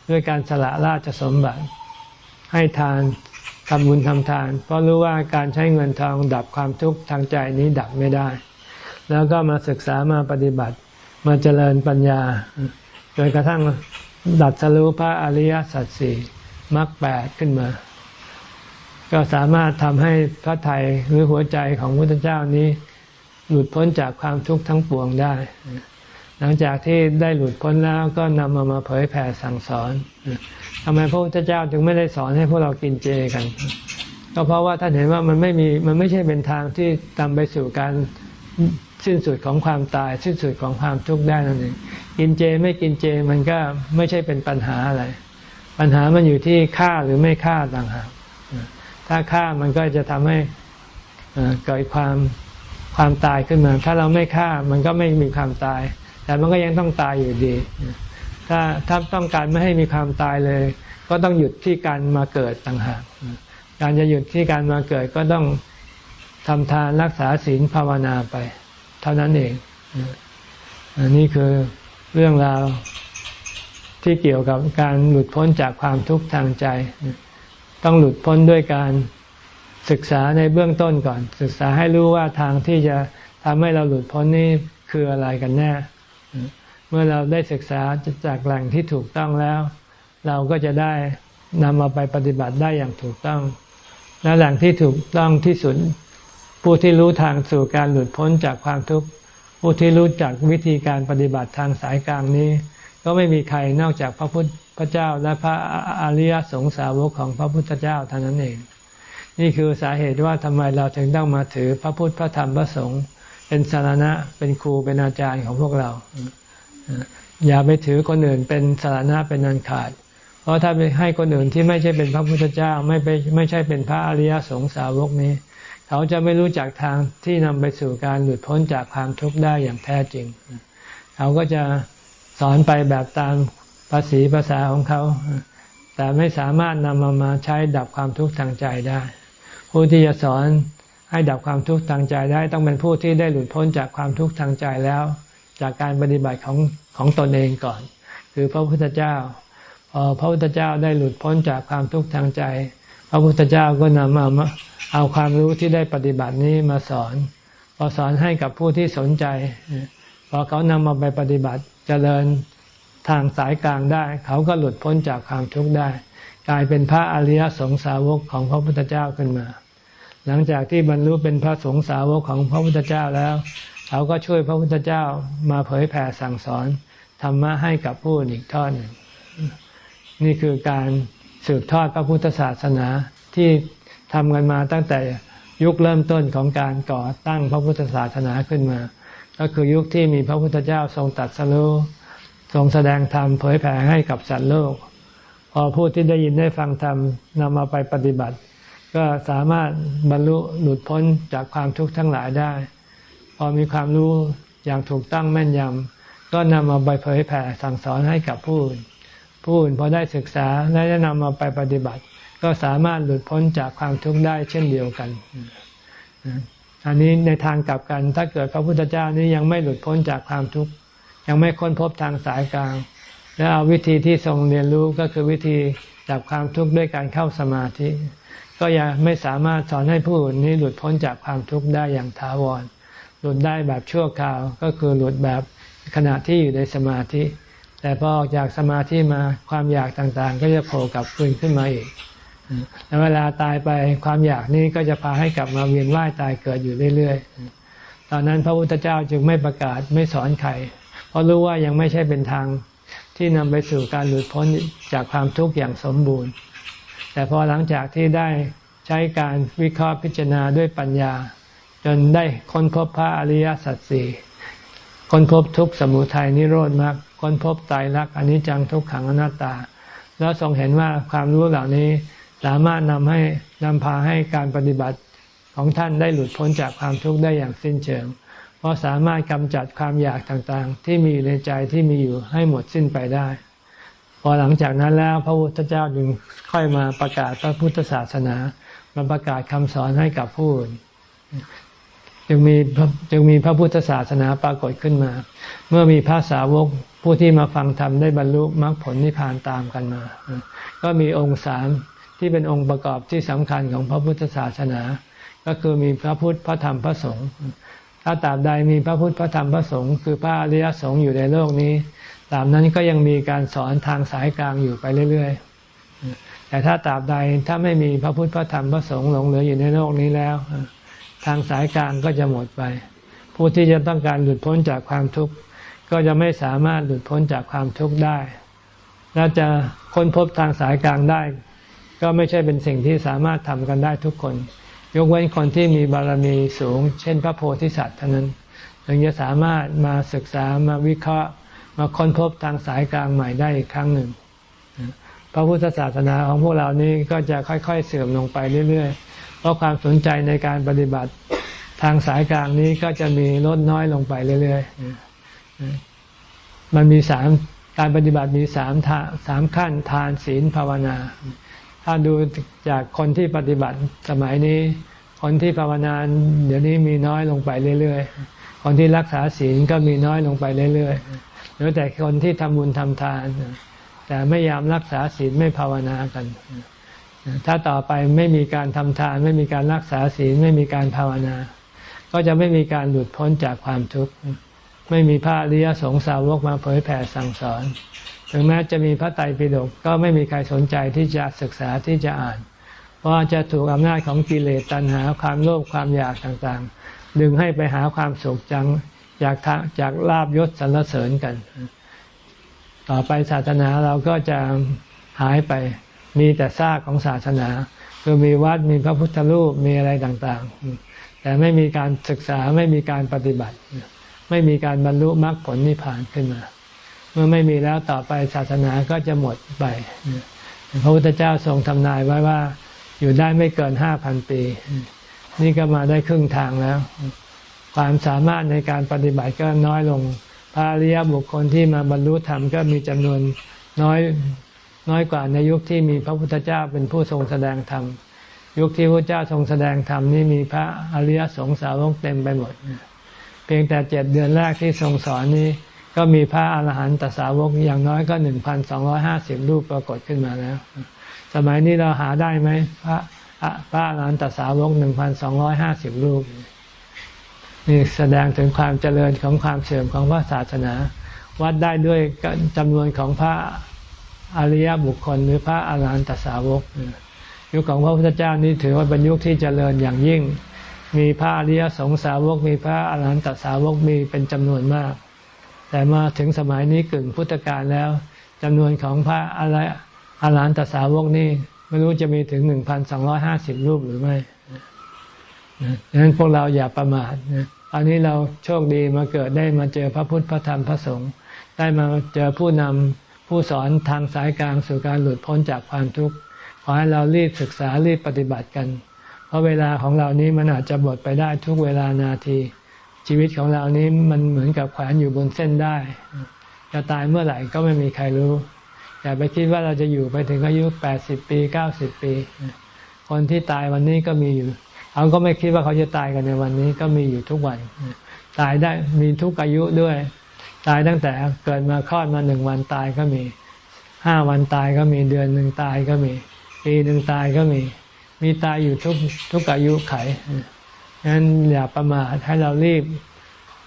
A: ด้วยการสละราชสมบัติ ให้ทานทำบุญทำทาน เพราะรู้ว่าการใช้เงินทองดับความทุกข์ทางใจนี้ดับไม่ได้ แล้วก็มาศึกษามาปฏิบัติ มาเจริญปัญญาจนกระทั่งดัดสรุพระอริยสัจสี่มรรคแปดขึ้นมา ก็สามารถทำให้พระไทยหรือหัวใจของพระพุทธเจ้านี้ หลุดพ้นจากความทุกข์ทั้งปวงได้ หลังจากที่ได้หลุดพ้นแล้วก็นำมามาเผยแผ่สั่งสอนทำไมพระพุทธเจ้าจึงไม่ได้สอนให้พวกเรากินเจกัน ก็เพราะว่าท่านเห็นว่ามันไม่มีมันไม่ใช่เป็นทางที่ตามไปสู่การสิ้นสุดของความตาย สิ้นสุดของความทุกข์ได้นั่นเองกินเจไม่กินเจมันก็ไม่ใช่เป็นปัญหาอะไร ปัญหามันอยู่ที่ฆ่าหรือไม่ฆ่าต่างหากถ้าฆ่ามันก็จะทำให้เกิดความ ความตายขึ้นมา ถ้าเราไม่ฆ่ามันก็ไม่มีความตาย แต่มันก็ยังต้องตายอยู่ดี ถ้าถ้าต้องการไม่ให้มีความตายเลย ก็ต้องหยุดที่การมาเกิดต่างหากการจะหยุดที่การมาเกิดก็ต้องทำทานรักษาศีลภาวนาไป เท่านั้นเองอันนี้คือเรื่องราวที่เกี่ยวกับการหลุดพ้นจากความทุกข์ทางใจ ต้องหลุดพ้นด้วยการ ศึกษาในเบื้องต้นก่อน ศึกษาให้รู้ว่าทางที่จะทำให้เราหลุดพ้นนี้คืออะไรกันแน่ เมื่อเราได้ศึกษาจากแหล่งที่ถูกต้องแล้ว เราก็จะได้นำมาไปปฏิบัติได้อย่างถูกต้อง และแหล่งที่ถูกต้องที่สุดผู้ที่รู้ทางสู่การหลุดพ้นจากความทุกข์ผู้ที่รู้จักวิธีการปฏิบัติทางสายกลางนี้ ก็ไม่มีใครนอกจากพระพุทธเจ้าและพระอริยสงสาวกของพระพุทธเจ้าเท่านั้นเอง นี่คือสาเหตุว่าทำไมเราถึงต้องมาถือพระพุทธพระธรรมพระสงฆ์เป็นสารณะเป็นครูเป็นอาจารย์ของพวกเรา อย่าไปถือคนอื่นเป็นสารณะเป็นนันขาด เพราะถ้าไปให้คนอื่นที่ไม่ใช่เป็นพระพุทธเจ้าไม่ไปไม่ใช่เป็นพระอริยสงสาวกนี้ เขาจะไม่รู้จักทางที่นำไปสู่การหลุดพ้นจากความทุกข์ได้อย่างแท้จริง เขาก็จะสอนไปแบบตามภาษีภาษาของเขา แต่ไม่สามารถนำมามาใช้ดับความทุกข์ทางใจได้ ผู้ที่จะสอนให้ดับความทุกข์ทางใจได้ต้องเป็นผู้ที่ได้หลุดพ้นจากความทุกข์ทางใจแล้ว จากการปฏิบัติของของตนเองก่อน คือพระพุทธเจ้าพอพระพุทธเจ้าได้หลุดพ้นจากความทุกข์ทางใจ พระพุทธเจ้าก็นำเอาเอาความรู้ที่ได้ปฏิบัตินี้มาสอน พอสอนให้กับผู้ที่สนใจ พอเขานำมาไปปฏิบัติจเจริญทางสายกลางได้ เขาก็หลุดพ้นจากความทุกข์ได้ กลายเป็นพระอริยสงสาวกของพระพุทธเจ้าขึ้นมา หลังจากที่บรรลุเป็นพระสงสาวกของพระพุทธเจ้าแล้ว เขาก็ช่วยพระพุทธเจ้ามาเผยแผ่สั่งสอนธรรมะให้กับผู้อีกทอดหนึ่ง นี่คือการสืบทอดพระพุทธศาสนาที่ทำกันมาตั้งแต่ยุคเริ่มต้นของการก่อตั้งพระพุทธศาสนาขึ้นมา ก็คือยุคที่มีพระพุทธเจ้าทรงตัดสรุทรงแสดงธรรมเผยแผ่ให้กับสัตว์โลก อผู้ที่ได้ยินได้ฟังธรรมนำมาไปปฏิบัติ ก็สามารถบรรลุหลุดพ้นจากความทุกข์ทั้งหลายได้ พอมีความรู้อย่างถูกตั้งแม่นยำก็นำมาไปเผยแผ่สั่งสอนให้กับผู้อื่นผู้อื่นพอได้ศึกษาและนำมาไปปฏิบัติ ก็สามารถหลุดพ้นจากความทุกข์ได้เช่นเดียวกัน อันนี้ในทางกลับกัน ถ้าเกิดพระพุทธเจ้านี้ยังไม่หลุดพ้นจากความทุกข์ยังไม่ค้นพบทางสายกลาง และเอาวิธีที่ทรงเรียนรู้ก็คือวิธีจับความทุกข์ด้วยการเข้าสมาธิ ก็ยังไม่สามารถสอนให้ผู้อื่นนี้หลุดพ้นจากความทุกข์ได้อย่างถาวร หลุดได้แบบชั่วคราวก็คือหลุดแบบขณะที่อยู่ในสมาธิ แต่พอออกจากสมาธิมาความอยากต่างๆ ก็จะโผล่กลับคืนขึ้นมาอีกแล้วเวลาตายไปความอยากนี้ก็จะพาให้กลับมาเวียนว่ายตายเกิดอยู่เรื่อยๆ ตอนนั้นพระพุทธเจ้าจึงไม่ประกาศไม่สอนใครเพราะรู้ว่ายังไม่ใช่เป็นทาง ที่นำไปสู่การหลุดพ้นจากความทุกข์อย่างสมบูรณ์ แต่พอหลังจากที่ได้ใช้การวิเคราะห์พิจารณาด้วยปัญญา จนได้ค้นพบพระอริยสัจสี่ค้นพบทุกสมุทัยนิโรธมรรคค้นพบตายรักอนิจจังทุกขังอนัตตา แล้วทรงเห็นว่าความรู้เหล่านี้สามารถนำให้นำพาให้การปฏิบัติของท่านได้หลุดพ้นจากความทุกข์ได้อย่างสิ้นเชิง เพราะสามารถกำจัดความอยากต่างๆ ที่มีในใจที่มีอยู่ให้หมดสิ้นไปได้ พอหลังจากนั้นแล้วพระพุทธเจ้าจึงค่อยมาประกาศพระพุทธศาสนามาประกาศคำสอนให้กับผู้อื่นจึงมีจึงมีพระพุทธศาสนาปรากฏขึ้นมา เมื่อมีพระสาวกผู้ที่มาฟังธรรมได้บรรลุมรรคผลนิพพานตามกันมา ก็มีองค์สามที่เป็นองค์ประกอบที่สำคัญของพระพุทธศาสนา ก็คือมีพระพุทธพระธรรมพระสงฆ์ ถ้าตราบใดมีพระพุทธพระธรรมพระสงฆ์คือพระอริยสงฆ์อยู่ในโลกนี้ตามนั้นก็ยังมีการสอนทางสายกลางอยู่ไปเรื่อยๆ แต่ถ้าตราบใดถ้าไม่มีพระพุทธพระธรรมพระสงฆ์หลงเหลืออยู่ในโลกนี้แล้ว ทางสายกลางก็จะหมดไป ผู้ที่จะต้องการหลุดพ้นจากความทุกข์ก็จะไม่สามารถหลุดพ้นจากความทุกข์ได้และจะค้นพบทางสายกลางได้ ก็ไม่ใช่เป็นสิ่งที่สามารถทำกันได้ทุกคน ยกเว้นคนที่มีบารมีสูง เช่นพระโพธิสัตว์เท่านั้นถึงจะสามารถมาศึกษามาวิเคราะห์ มาค้นพบทางสายกลางใหม่ได้อีกครั้งหนึ่ง พระพุทธศาสนาของพวกเรานี้ก็จะค่อยๆเสื่อมลงไปเรื่อยๆ เพราะความสนใจในการปฏิบัติทางสายกลางนี้ก็จะมีลดน้อยลงไปเรื่อยๆ มันมีสามการปฏิบัติมีสามสามขั้นทานศีลภาวนา ถ้าดูจากคนที่ปฏิบัติสมัยนี้ คนที่ภาวนานเดี๋ยวนี้มีน้อยลงไปเรื่อยๆ คนที่รักษาศีลก็มีน้อยลงไปเรื่อยๆหรือแต่คนที่ทำบุญทำทาน แต่ไม่ยามรักษาศีลไม่ภาวนากัน ถ้าต่อไปไม่มีการทำทาน ไม่มีการรักษาศีลไม่มีการภาวนา ก็จะไม่มีการหลุดพ้นจากความทุกข์ไม่มีพระอริยสงสาวกมาเผยแผ่สั่งสอน ถึงแม้จะมีพระไตรปิฎกก็ไม่มีใครสนใจที่จะศึกษาที่จะอ่าน เพราะจะถูกอำนาจของกิเลสตัณหาความโลภความอยากต่างๆ ดึงให้ไปหาความสุขจังจากจากลาบยศสรรเสริญกัน ต่อไปศาสนาเราก็จะหายไปมีแต่ซากของศาสนา คือมีวัดมีพระพุทธรูปมีอะไรต่างๆ แต่ไม่มีการศึกษาไม่มีการปฏิบัติ ไม่มีการบรรลุมรรคผลนิพพานขึ้นมา เมื่อไม่มีแล้วต่อไปศาสนาก็จะหมดไป พระพุทธเจ้าทรงทำนายไว้ว่า อยู่ได้ไม่เกินห้าพันปี นี่ก็มาได้ครึ่งทางแล้ว ความสามารถในการปฏิบัติก็น้อยลง พระอริยบุคคลที่มาบรรลุธรรมก็มีจำนวนน้อยน้อยกว่าในยุคที่มีพระพุทธเจ้าเป็นผู้ทรงแสดงธรรม ยุคที่พระเจ้าทรงแสดงธรรมนี่มีพระอริยสงสาวกเต็มไปหมด เพียงแต่เจ็ดเดือนแรกที่ทรงสอนนี้ ก็มีพระอาหารหันตสาวกอย่างน้อยก็หนึ่งพันสองร้อยห้าสิบรูปปรากฏขึ้นมาแล้ว สมัยนี้เราหาได้ไหมพระพระอาหารหันตสาวกหนึ่งพันสองร้อยห้าสิบรูปนี่แสดงถึงความเจริญของความเสื่อมของพระศาสนา วัดได้ด้วยจำนวนของพระอริยบุคคลหรือพระอาหารหันตสาวก ยุคของพระพุทธเจ้านี้ถือว่าเป็นยุคที่เจริญอย่างยิ่ง มีพระอริยสงสาวก มีพระอาหารหันตสาวกมีเป็นจำนวนมาก แต่มาถึงสมัยนี้กึ่งพุทธกาลแล้วจำนวนของพระอะไรอาหารหันตสาวกนี่ไม่รู้จะมีถึงหนึ่งพันสองร้อยห้าสิบรูปหรือไม่ดังนั้นพวกเราอย่าประมาทนะอันนี้เราโชคดีมาเกิดได้มาเจอพระพุทธพระธรรมพระสงฆ์ได้มาเจอผู้นำผู้สอนทางสายกลางสู่การหลุดพ้นจากความทุกข์ขอให้เรารีบศึกษารีบปฏิบัติกัน เพราะเวลาของเรานี้มันอาจจะหมดไปได้ทุกเวลานาที ชีวิตของเรานี้มันเหมือนกับแขวนอยู่บนเส้นได้ จะตายเมื่อไหร่ก็ไม่มีใครรู้ อย่าไปคิดว่าเราจะอยู่ไปถึงอายุแปดสิบปีเก้าสิบปี คนที่ตายวันนี้ก็มีอยู่เขาก็ไม่คิดว่าเขาจะตายกันในวันนี้ก็มีอยู่ทุกวัน ตายได้มีทุกอายุด้วย ตายตั้งแต่เกิดมาคลอดมาหนึ่งวันตายก็มีห้าวันตายก็มีเดือนหนึ่งตายก็มี ปีหนึ่งตายก็มี มีตายอยู่ทุกทุกอายุไข งั้นอย่าประมาทให้เรารีบ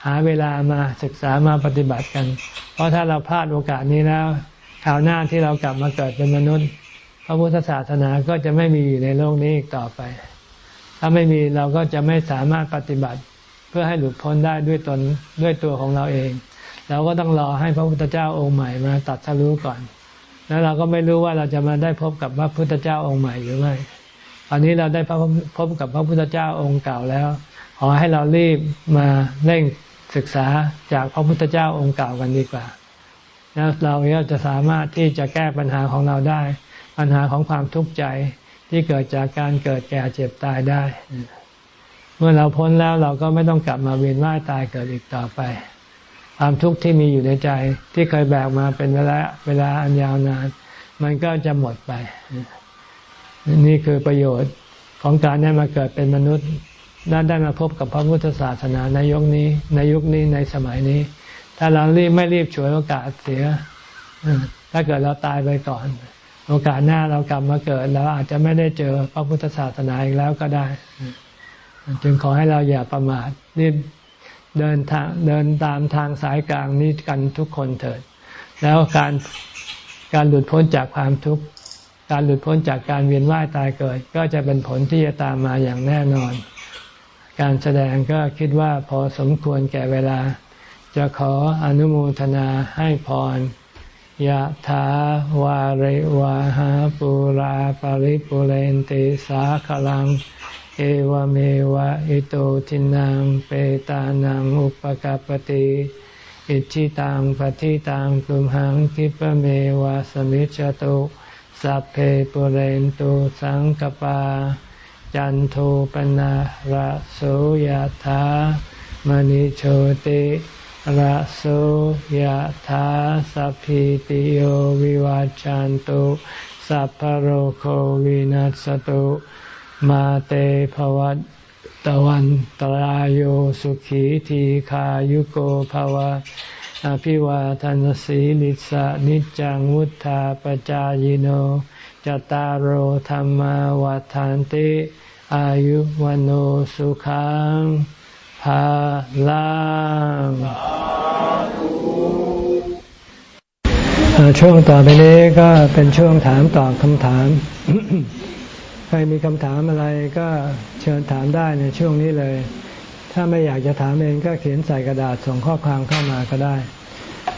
A: หาเวลามาศึกษามาปฏิบัติกัน เพราะถ้าเราพลาดโอกาสนี้แล้วคราวหน้าที่เรากลับมาเกิดเป็นมนุษย์ พระพุทธศาสนาก็จะไม่มีอยู่ในโลกนี้อีกต่อไป ถ้าไม่มีเราก็จะไม่สามารถปฏิบัติเพื่อให้หลุดพ้นได้ด้วยตนด้วยตัวของเราเอง เราก็ต้องรอให้พระพุทธเจ้าองค์ใหม่มาตัดสรู้ก่อน แล้วเราก็ไม่รู้ว่าเราจะมาได้พบกับพระพุทธเจ้าองค์ใหม่หรือไม่ อนนี้เราได้พบกับพระพุทธเจ้าองค์เก่าแล้ว ขอให้เรารีบมาเร่งศึกษาจากพระพุทธเจ้าองค์เก่ากันดีกว่า แล้วเราก็จะสามารถที่จะแก้ปัญหาของเราได้ ปัญหาของความทุกข์ใจที่เกิดจากการเกิดแก่เจ็บตายได้ เมื่อเราพ้นแล้วเราก็ไม่ต้องกลับมาเวียนว่ายตายเกิดอีกต่อไป ความทุกข์ที่มีอยู่ในใจที่เคยแบกมาเป็นเวลาเวลาอันยาวนาน มันก็จะหมดไป นี่คือประโยชน์ของการได้มาเกิดเป็นมนุษย์ได้มาพบกับพระพุทธศาสนาในยุคนี้ ในยุคนี้ในสมัยนี้ ถ้าเรารีบไม่รีบฉวยโอกาสเสียถ้าเกิดเราตายไปก่อน โอกาสหน้าเรากลับมาเกิดเราอาจจะไม่ได้เจอพระพุทธศาสนาอีกแล้วก็ได้ จึงขอให้เราอย่าประมาทรีบเดินทางเดินตามทางสายกลางนี้กันทุกคนเถิด แล้วการการหลุดพ้นจากความทุกข์ การหลุดพ้นจากการเวียนว่ายตายเกิด ก็จะเป็นผลที่จะตามมาอย่างแน่นอน การแสดงก็คิดว่าพอสมควรแก่เวลา จะขออนุโมทนาให้พรยะถาวาริวาหาปุราปาริปุเรนติสาขลัง เอวเมวะอิโตทินังเปตานังอุปกาปติอิชิตังปฏิตังตุมหังคิปเมวะสมิจจตุ สัพเพปุเรนตุสังกปา จันโทปนะระโสยถามณิโชติระโสยธาสัพพิติโยวิวาจันตุสัพพโรโควินัสตุมาเตภวัตตวันตรายโยสุขีทีขายุโกภวะ อภิวาทานสีลิสะนิจังวุธาปจายโนจตารโหธรรมวาทานติ อายุวันโอสุขังพาลังช่วงต่อไปนี้ก็เป็นช่วงถามตอบคำถาม ใครมีคำถามอะไรก็เชิญถามได้ในช่วงนี้เลย ถ้าไม่อยากจะถามเองก็เขียนใส่กระดาษส่งข้อความเข้ามาก็ได้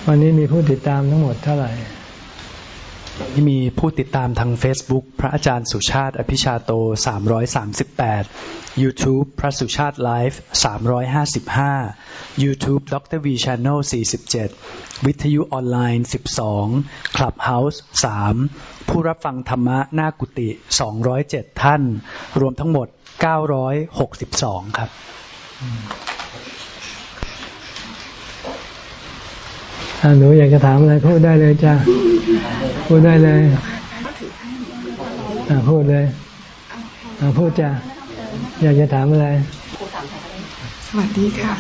A: วันนี้มีผู้ติดตามทั้งหมดเท่าไหร่
B: มีผู้ติดตามทาง Facebook พระอาจารย์สุชาติอภิชาโต 338 YouTube พระสุชาติไลฟ์355 YouTube ดร V Channel 47 วิทยุออนไลน์ 12 Clubhouse 3 ผู้รับฟังธรรมะหน้ากุฏิ207 ท่าน รวมทั้งหมด 962 ครับ
A: หนูอยากจะถามอะไรพูดได้เลยจ้าพูดได้เลยพูดเลยพูดจ้าอยากจะถามอะไร
C: สวัสดีค่ะ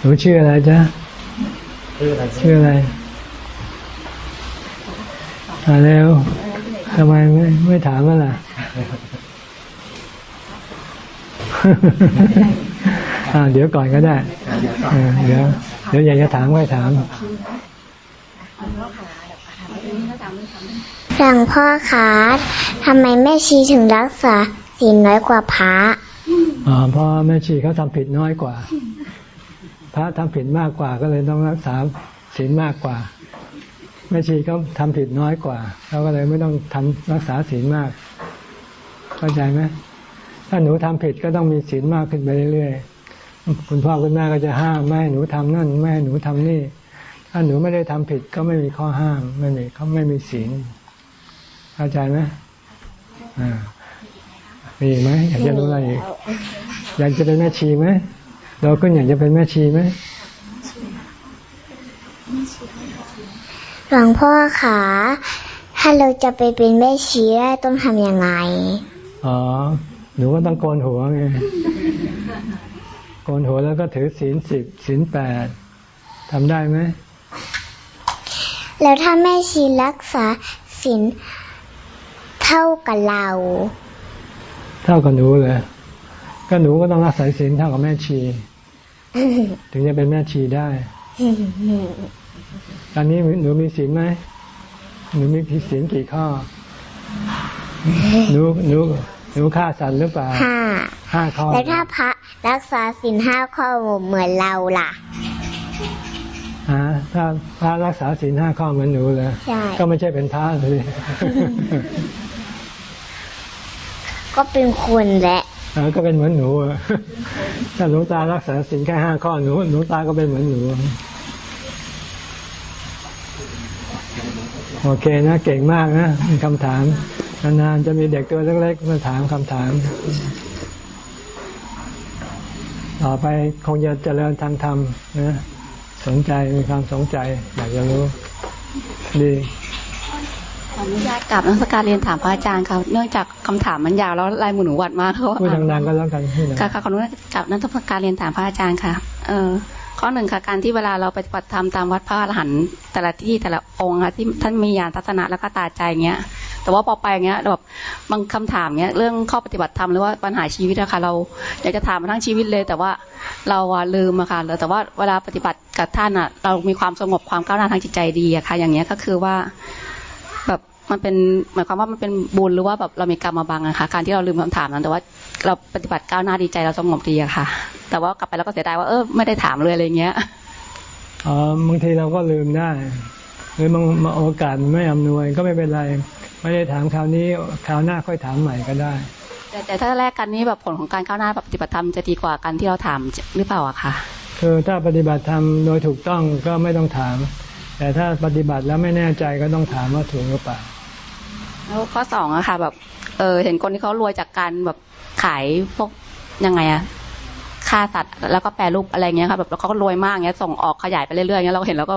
A: หนูชื่ออะไรจ้าชื่ออะไรอ่าแล้วทำไมไม่ไม่ถามอะล่ะ เดี๋ยวก่อนก็ได้ เดี๋ยวเดี๋ยวอยากจะถามก็ถาม
D: หลวงพ่อคะทำไมแม่ชีถึงรักษาศีลน้อยกว่าพระ
A: อ๋อเพราะแม่ชีเขาทำผิดน้อยกว่า พระทำผิดมากกว่าก็เลยต้องรักษาศีลมากกว่าแม่ชีเขาทำผิดน้อยกว่าเขาก็เลยไม่ต้องทำรักษาศีลมาก เข้าใจไหม ถ้าหนูทำผิดก็ต้องมีศีลมากขึ้นไปเรื่อยๆ คุณพ่อคุณแม่ก็จะห้ามไม่ให้หนูทำนั่นไม่ให้หนูทำนี่ ถ้าหนูไม่ได้ทำผิดก็ไม่มีข้อห้าม ไม่มีเขาไม่มีศีลเข้าใจไหมอ่ามีไหมอยากจะรู้อะไรอีกอยากจะเป็นแม่ชีไหมเราก็อยากจะเป็นแม่ชีไหม
D: หลวงพ่อขาถ้าเราจะไปเป็นแม่ชีได้ต้องทำยังไง
A: อ๋อ หนูก็ต้องโกนหัวไงโกนหัวแล้วก็ถือศีลสิบศีลแปดทำได้ไหม
D: แล้วถ้าแม่ชีรักษาศีลเท่ากับเรา
A: เท่ากับหนูเลยก็หนูก็ต้องรักษาศีลเท่ากับแม่ชี ถึงจะเป็นแม่ชีได้ตอนนี้หนูมีศีลไหมหนูมีศีลกี่ข้อหนูหนู หนูฆ่าสัตว์หรือเปล่า
D: ห้า
A: ห้าข้อ
D: แล้วถ้าพระรักษาศีลห้าข้อเหมือนเราล่ะ
A: ฮะถ้าพระรักษาศีลห้าข้อเหมือนหนูเลยก็ไม่ใช่เป็นพระเลย
D: ก็เป็นคนแหละ
A: ก็เป็นเหมือนหนูถ้าหนูตารักษาศีลแค่ห้าข้อหนูหนูตาก็เป็นเหมือนหนูโอเคนะ เก่งมากนะมีคำถาม นานๆจะมีเด็กตัวเล็กๆมาถามคำถาม ต่อไปคงจะเจริญทางธรรมนะสนใจมีความสนใจอยากจะรู้ดี
E: ขออนุญาตกลับนักสการเรียนถามพระอาจารย์ครับเนื่องจากคำถามมันยาวแล้วลายมือหนูวัดมากเขา
A: พูดดังๆก็แล้วกัน
E: ค่ะค่ะขออนุญาตกลับนักสการเรียนถามพระอาจารย์ค่ะ เออ ข้อหนึ่งค่ะการที่เวลาเราไปปฏิบัติธรรมตามวัดพระอรหันต์แต่ละที่แต่ละองค์ค่ะที่ท่านมีญาณทัศนะแล้วก็ตาใจเงี้ย แต่ว่าพอไปเงี้ยแบบบางคำถามเงี้ยเรื่องข้อปฏิบัติธรรมหรือว่าปัญหาชีวิตอะคะเราอยากจะถามมาทั้งชีวิตเลย แต่ว่าเราลืมอะค่ะแต่ว่าเวลาปฏิบัติกับท่านอะเรามีความสงบความก้าวหน้าทางจิตใจดีอะค่ะ อย่างเงี้ยก็คือว่าแบบ มันเป็นหมายความว่ามันเป็นบุญหรือว่าแบบเรามีกรรมมาบังอะค่ะการที่เราลืมคำถามนั้นแต่ว่าเราปฏิบัติก้าวหน้าดีใจเราสงบดีอะค่ะ แต่ว่ากลับไปแล้วก็เสียดายว่าเออไม่ได้ถามเลยอะไรเงี้ย
A: อ๋อบางทีเราก็ลืมได้หรือบางโอกาสไม่อำนวยก็ไม่เป็นไร ไม่ได้ถามคราวนี้คราวหน้าค่อยถามใหม่ก็ได้
E: แต่แต่ถ้าแรกกันนี้แบบผลของการก้าวหน้าปฏิบัติธรรมจะดีกว่ากันที่เราถามหรือเปล่าอะคะ
A: คือถ้าปฏิบัติธรรมโดยถูกต้องก็ไม่ต้องถาม แต่ถ้าปฏิบัติแล้วไม่แน่ใจก็ต้องถามว่าถูกหรือเปล่า
E: แล้วข้อสองอะค่ะ แบบ เออ เห็นคนที่เขารวยจากการแบบขายพวกยังไงอะฆ่าสัตว์แล้วก็แปรรูปอะไรเงี้ยค่ะแบบแล้วเขาก็รวยมากเงี้ยส่งออกขยายไปเรื่อยๆเงี้ยเราเห็นแล้วก็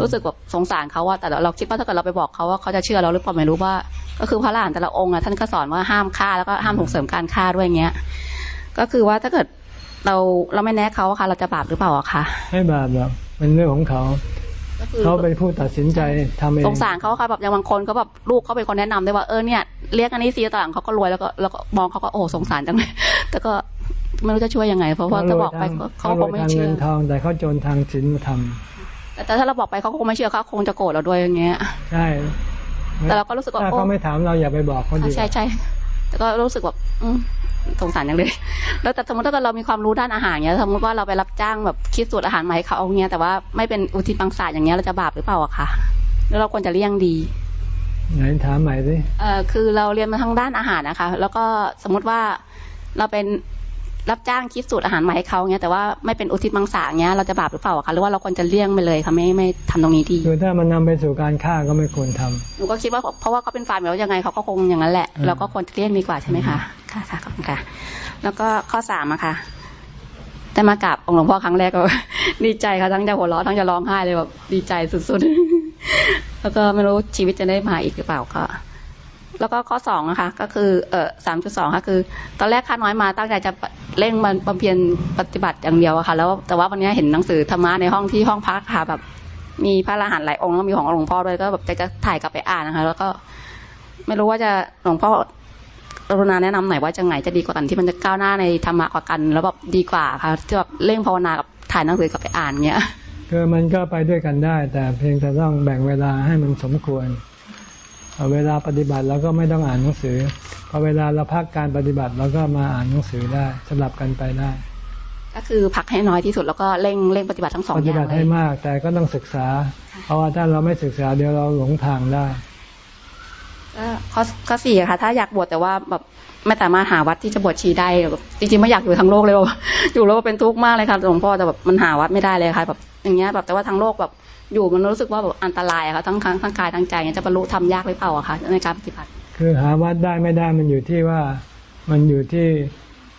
E: รู้สึกแบบสงสารเขาว่าแต่เราคิดว่าถ้าเกิดเราไปบอกเขาว่าเขาจะเชื่อเราหรือเปล่าไม่รู้ว่า ก็คือพระหลานแต่ละองค์อะท่านก็สอนว่าห้ามฆ่าแล้วก็ห้ามส่งเสริมการฆ่าด้วยเงี้ย ก็คือว่าถ้าเกิดเราเราไม่แน่เขาค่ะ เราจะบาปหรือเปล่าอะคะ
A: ไม่บาปหรอกเป็นเรื่องของเขา เขาเป็นผู้ตัดสินใจทำเอง
E: สงสารเขาค่ะแบบอย่างบางคนเขาแบบลูกเขาเป็นคนแนะนำได้ว่าเออเนี่ยเรียกอันนี้ซีต่างเขาก็รวยแล้วก็แล้วก็มองเขาก็โอ้สงสารจังเลยแต่ก็ไม่รู้จะช่วยยังไง เพราะว่าถ้าบอกไปเขาคงไม่เชื่อ
A: ทองแต่เขาจนทางศีลธรรม
E: แต่ถ้าเราบอกไปเขาคงไม่เชื่อเขาคงจะโกรธเราด้วยอย่างเงี้ย
A: ใช่
E: แต่เราก็รู้สึกว่า
A: ถ้าเขาไม่ถามเราอย่าไปบอกเขาดี
E: ใช่ใช่แต่ก็รู้สึกแบบ สงสารอย่างเลยแล้วแต่สมมติถ้าเกิดเรามีความรู้ด้านอาหารเงี้ยสมมติว่าเราไปรับจ้างแบบคิดสูตรอาหารใหม่เขาเอาเงี้ยแต่ว่าไม่เป็นอุทิศบังสาอย่างเงี้ยเราจะบาปหรือเปล่าอะคะแล้วเราควรจะเลี่ยงดี
A: ไหนถามใหม่สิ
E: เอ่อคือเราเรียนมาทางด้านอาหารนะคะ แล้วก็สมมุติว่าเราเป็นรับจ้างคิดสูตรอาหารมาให้เขาเงี้ยแต่ว่าไม่เป็นอุทิศมังสาเงี้ยเราจะบาปหรือเปล่าคะหรือว่าเราควรจะเลี่ยงไปเลยค่ะไม่ไม่ทำตรงนี้ดี
A: คือถ้ามันนำไปสู่การฆ่าก็ไม่ควรทำ
E: หนูก็คิดว่าเพราะว่าเขาเป็นฟาร์มแล้วยังไงเขาก็คงอย่างนั้นแหละเราก็ควรจะเลี่ยงดีกว่าใช่ไหมคะ ค่ะค่ะขอบคุณค่ะ แล้วก็ข้อสามอะค่ะแต่มากราบองค์หลวงพ่อครั้งแรกก็ดีใจค่ะทั้งจะหัวเราะทั้งจะร้องไห้เลยแบบดีใจสุดๆ แล้วก็ไม่รู้ชีวิตจะได้มาอีกหรือเปล่าก็ แล้วก็ข้อสองนะคะ ก็คือเออสามจุดสองค่ะคือ ตอนแรกข้าน้อยมาตั้งใจจะเร่งมันบำเพ็ญปฏิบัติอย่างเดียวอะค่ะ แล้วแต่ว่าวันนี้เห็นหนังสือธรรมะในห้องที่ห้องพักค่ะแบบ มีพระอรหันต์หลายองค์แล้วมีของหลวงพ่อด้วยก็แบบจะจะถ่ายกลับไปอ่านนะคะ แล้วก็ไม่รู้ว่าจะหลวงพ่อ รุณาแนะนำหน่อยว่าจะไงจะดีกว่ากันที่มันจะก้าวหน้าในธรรมะกว่ากัน แล้วแบบดีกว่าค่ะที่แบบเร่งภาวนากับถ่ายหนังสือกับไปอ่านเงี้ย
A: คือมันก็ไปด้วยกันได้ แต่เพียงแต่ต้องแบ่งเวลาให้มันสมควรเวลาปฏิบัติเราก็ไม่ต้องอ่านหนังสือพอเวลาเราพักการปฏิบัติเราก็มาอ่านหนังสือได้สลับกันไปได้
E: ก็คือพักให้น้อยที่สุดแล้วก็เร่งเร่งปฏิบัติทั้งสองอย่างปฏิบัติ
A: ให้มาก แต่ก็ต้องศึกษา เพราะว่าถ้าเราไม่ศึกษาเดี๋ยวเราหลงทางได้
E: ข้อข้อสี่ค่ะ ถ้าอยากบวชแต่ว่าแบบไม่สามารถหาวัดที่จะบวชชีได้จริงๆไม่อยากอยู่ทั้งโลกเลยอยู่แล้วเป็นทุกข์มากเลยค่ะหลวงพ่อแต่แบบมันหาวัดไม่ได้เลยค่ะแบบอย่างเงี้ยแบบแต่ว่าทั้งโลกแบบอยู่มันรู้สึกว่าแบบอันตรายอะค่ะทั้งทั้งกายทั้งใจจะบรรลุทำยากหรือเปล่าอะคะในการปฏิบัติ
A: คือหาวัดได้ไม่ได้มันอยู่ที่ว่ามันอยู่ที่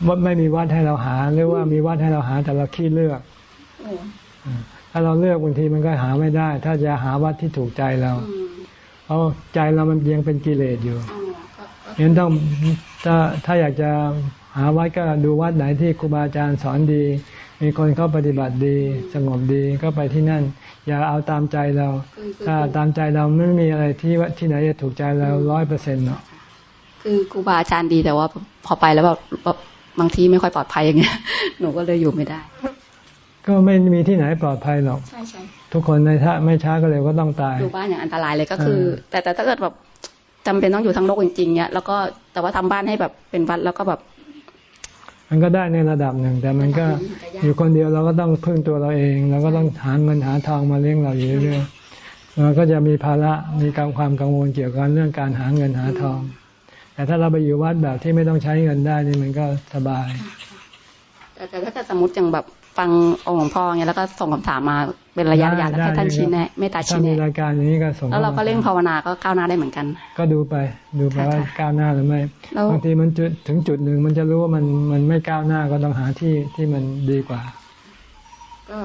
A: ว่าไม่มีวัดให้เราหา หรือว่ามีวัดให้เราหาแต่เราขี้เลือกถ้าเราเลือกบางทีมันก็หาไม่ได้ ถ้าจะหาวัดที่ถูกใจเรา เพราะใจเรามันยังเป็นกิเลสอยู่ยังต้องถ้าถ้าอยากจะหาวัดก็ดูวัดไหนที่ครูบาอาจารย์สอนดี มีคนเข้าปฏิบัติดี สงบดีก็ไปที่นั่น อย่าเอาตามใจเรา ถ้าตามใจเราไม่มีอะไรที่ว่าที่ไหนจะถูกใจเราร้อยเปอร์เซ็นต์เนาะ
E: คือครูบาอาจารย์ดีแต่ว่าพอไปแล้วแบบบางทีไม่ค่อยปลอดภัยอย่างเงี้ยหนูก็เลยอยู่ไม่ได้
A: ก็ไม่มีที่ไหนปลอดภัยหรอกใช่ใช่ทุกคนในท่าไม่ช้าก็เร็วก็ต้องตาย
E: อยู่บ้านอย่างอันตรายเลยก็คือ แต่แต่ถ้าเกิดแบบจำเป็นต้องอยู่ทั้งโลกจริงๆเนี้ยแล้วก็แต่ว่าทำบ้านให้แบบเป็นวัดแล้วก็แบบ
A: มันก็ได้ในระดับหนึ่ง แต่มันก็อยู่คนเดียวเราก็ต้องพึ่งตัวเราเอง เราก็ต้องหาเงินหาทองมาเลี้ยงเราอยู่เรื่อยๆเราก็จะมีภาระมีการความกังวลเกี่ยวกับเรื่องการหาเงินหาทอง แต่ถ้าเราไปอยู่วัดแบบที่ไม่ต้องใช้เงินได้นี่มันก็สบาย
E: แต่ถ้าสมมติอย่างแบบ ฟังองค์หลวงพ่อเงี้ยแล้วก็ส่งคำถามมาเป็นระยะระยะแล้วให้ท่านชี้แนะไม่ตาชี้แนะ
A: รายการอย่างนี้ก็ส่ง
E: แล้วเราก็เร่งภาวนาก็ก้าวหน้าได้เหมือนกัน
A: ก็ดูไปดูไปว่าก้าวหน้าหรือไม่บางทีมันจุดถึงจุดหนึ่งมันจะรู้ว่ามันมันไม่ก้าวหน้าก็ต้องหาที่ที่มันดีกว่า
E: ก็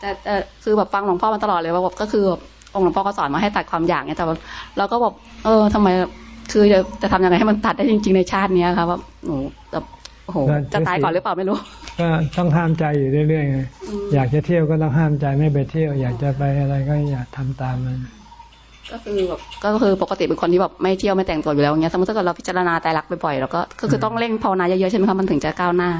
E: แต่แต่คือแบบฟังหลวงพ่อมาตลอดเลยว่าแบบก็คือองค์หลวงพ่อก็สอนมาให้ตัดความอยากเนี่ยแต่ว่าเราก็บอกเออทำไมคือจะจะทำยังไงให้มันตัดได้จริง ๆ ในชาตินี้ครับว่าหนูแบบ โอ้โหจะตายก่อนหรือเปล่าไม่รู้
A: ก็ต้องห้ามใจอยู่เรื่อยๆไงอยากจะเที่ยวก็ต้องห้ามใจไม่ไปเที่ยว อยากจะไปอะไรก็อยากทำตามมัน
E: ก็คือแบบก็คือปกติเป็นคนที่แบบไม่เที่ยวไม่แต่งตัวอยู่แล้วเงี้ยสมมติถ้าเกิดเราพิจารณาตายรักบ่อยๆแล้วก็ก็คือต้องเร่งภาวนาเยอะๆใช่ไหมครับมันถึงจะก้าวหน้า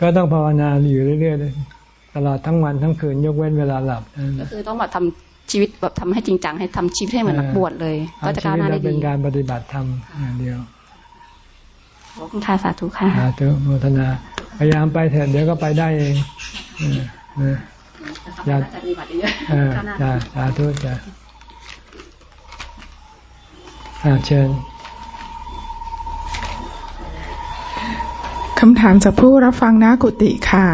A: ก็ต้องภาวนาอยู่เรื่อยๆตลอดทั้งวันทั้งคืนยกเว้นเวลาหลับ
E: ก็คือต้องแบบทำชีวิตแบบทำให้จริงจังให้ทำชีวิตให้เหมือนนักบวชเลย ก็จะก้าวหน้าได้ดี
A: เป็นการปฏิบัติธรรมอย่างเดียว
E: ขอบ ค่ะสาธุค่ะ
A: สาธุโมทนา พยายามไปเถิดเดี๋ยวก็ไปได้เองอย่าจ้าสาธุจ้าเชิญ
F: คำถามจากผู้รับฟังนากุติค่ะ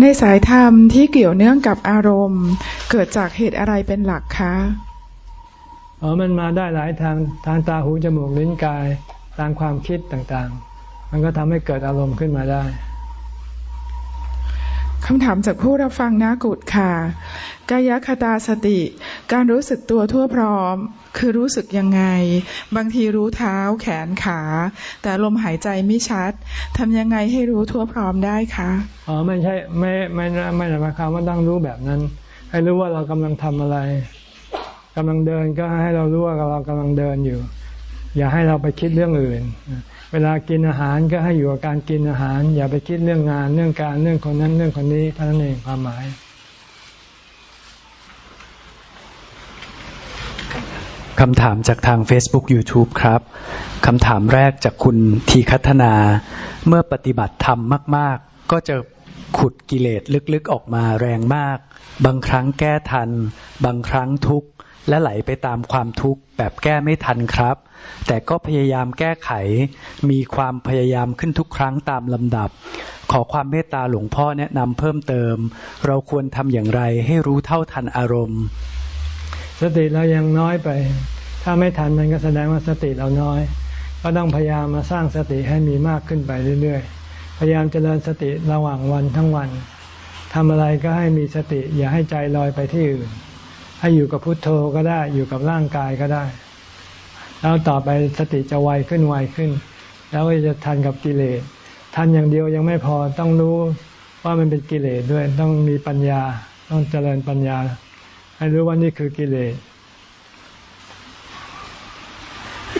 F: ในสายธรรมที่เกี่ยวเนื่องกับอารมณ์ เกิดจากเหตุอะไรเป็นหลักคะ
A: อ๋อ มันมาได้หลายทางทางตาหูจมูกลิ้นกาย ตามความคิดต่างๆ มันก็ทำให้เกิดอารมณ์ขึ้นมาได้
F: คำถามจากผู้รับฟังนากุดค่ะ กายคตาสติ การรู้สึกตัวทั่วพร้อม คือรู้สึกยังไง บางทีรู้เท้าแขนขา แต่ลมหายใจไม่ชัดทำยังไงให้รู้ทั่วพร้อมได้คะ
A: อ๋อไม่ใช่ไม่ไม่ไม่หมายความว่าต้องรู้แบบนั้น ให้รู้ว่าเรากำลังทำอะไรกำลังเดินก็ให้เรารู้ว่าเรากำลังเดินอยู่ อย่าให้เราไปคิดเรื่องอื่น เวลากินอาหารก็ให้อยู่กับการกินอาหาร อย่าไปคิดเรื่องงานเรื่องการเรื่องคนนั้นเรื่องคนนี้เท่านั้นเองความหมาย
B: คำถามจากทาง Facebook YouTube ครับ คำถามแรกจากคุณทีคัฒนา เมื่อปฏิบัติธรรมมาก ๆ ก็จะขุดกิเลสลึกๆออกมาแรงมาก บางครั้งแก้ทัน บางครั้งทุกข์ และไหลไปตามความทุกข์แบบแก้ไม่ทันครับ แต่ก็พยายามแก้ไข มีความพยายามขึ้นทุกครั้งตามลำดับ ขอความเมตตาหลวงพ่อแนะนำเพิ่มเติม เราควรทำอย่างไรให้รู้เท่าทันอารมณ์
A: สติเรายังน้อยไป ถ้าไม่ทันมันก็แสดงว่าสติเราน้อย ก็ต้องพยายามมาสร้างสติให้มีมากขึ้นไปเรื่อยๆ พยายามเจริญสติระหว่างวันทั้งวันทำอะไรก็ให้มีสติอย่าให้ใจลอยไปที่อื่น ให้อยู่กับพุทโธก็ได้ อยู่กับร่างกายก็ได้ แล้วต่อไปสติจะไวขึ้นไวขึ้น แล้วก็จะทันกับกิเลสทันอย่างเดียวยังไม่พอต้องรู้ว่ามันเป็นกิเลสด้วยต้องมีปัญญา ต้องเจริญปัญญา ให้รู้ว่านี่คือกิเลส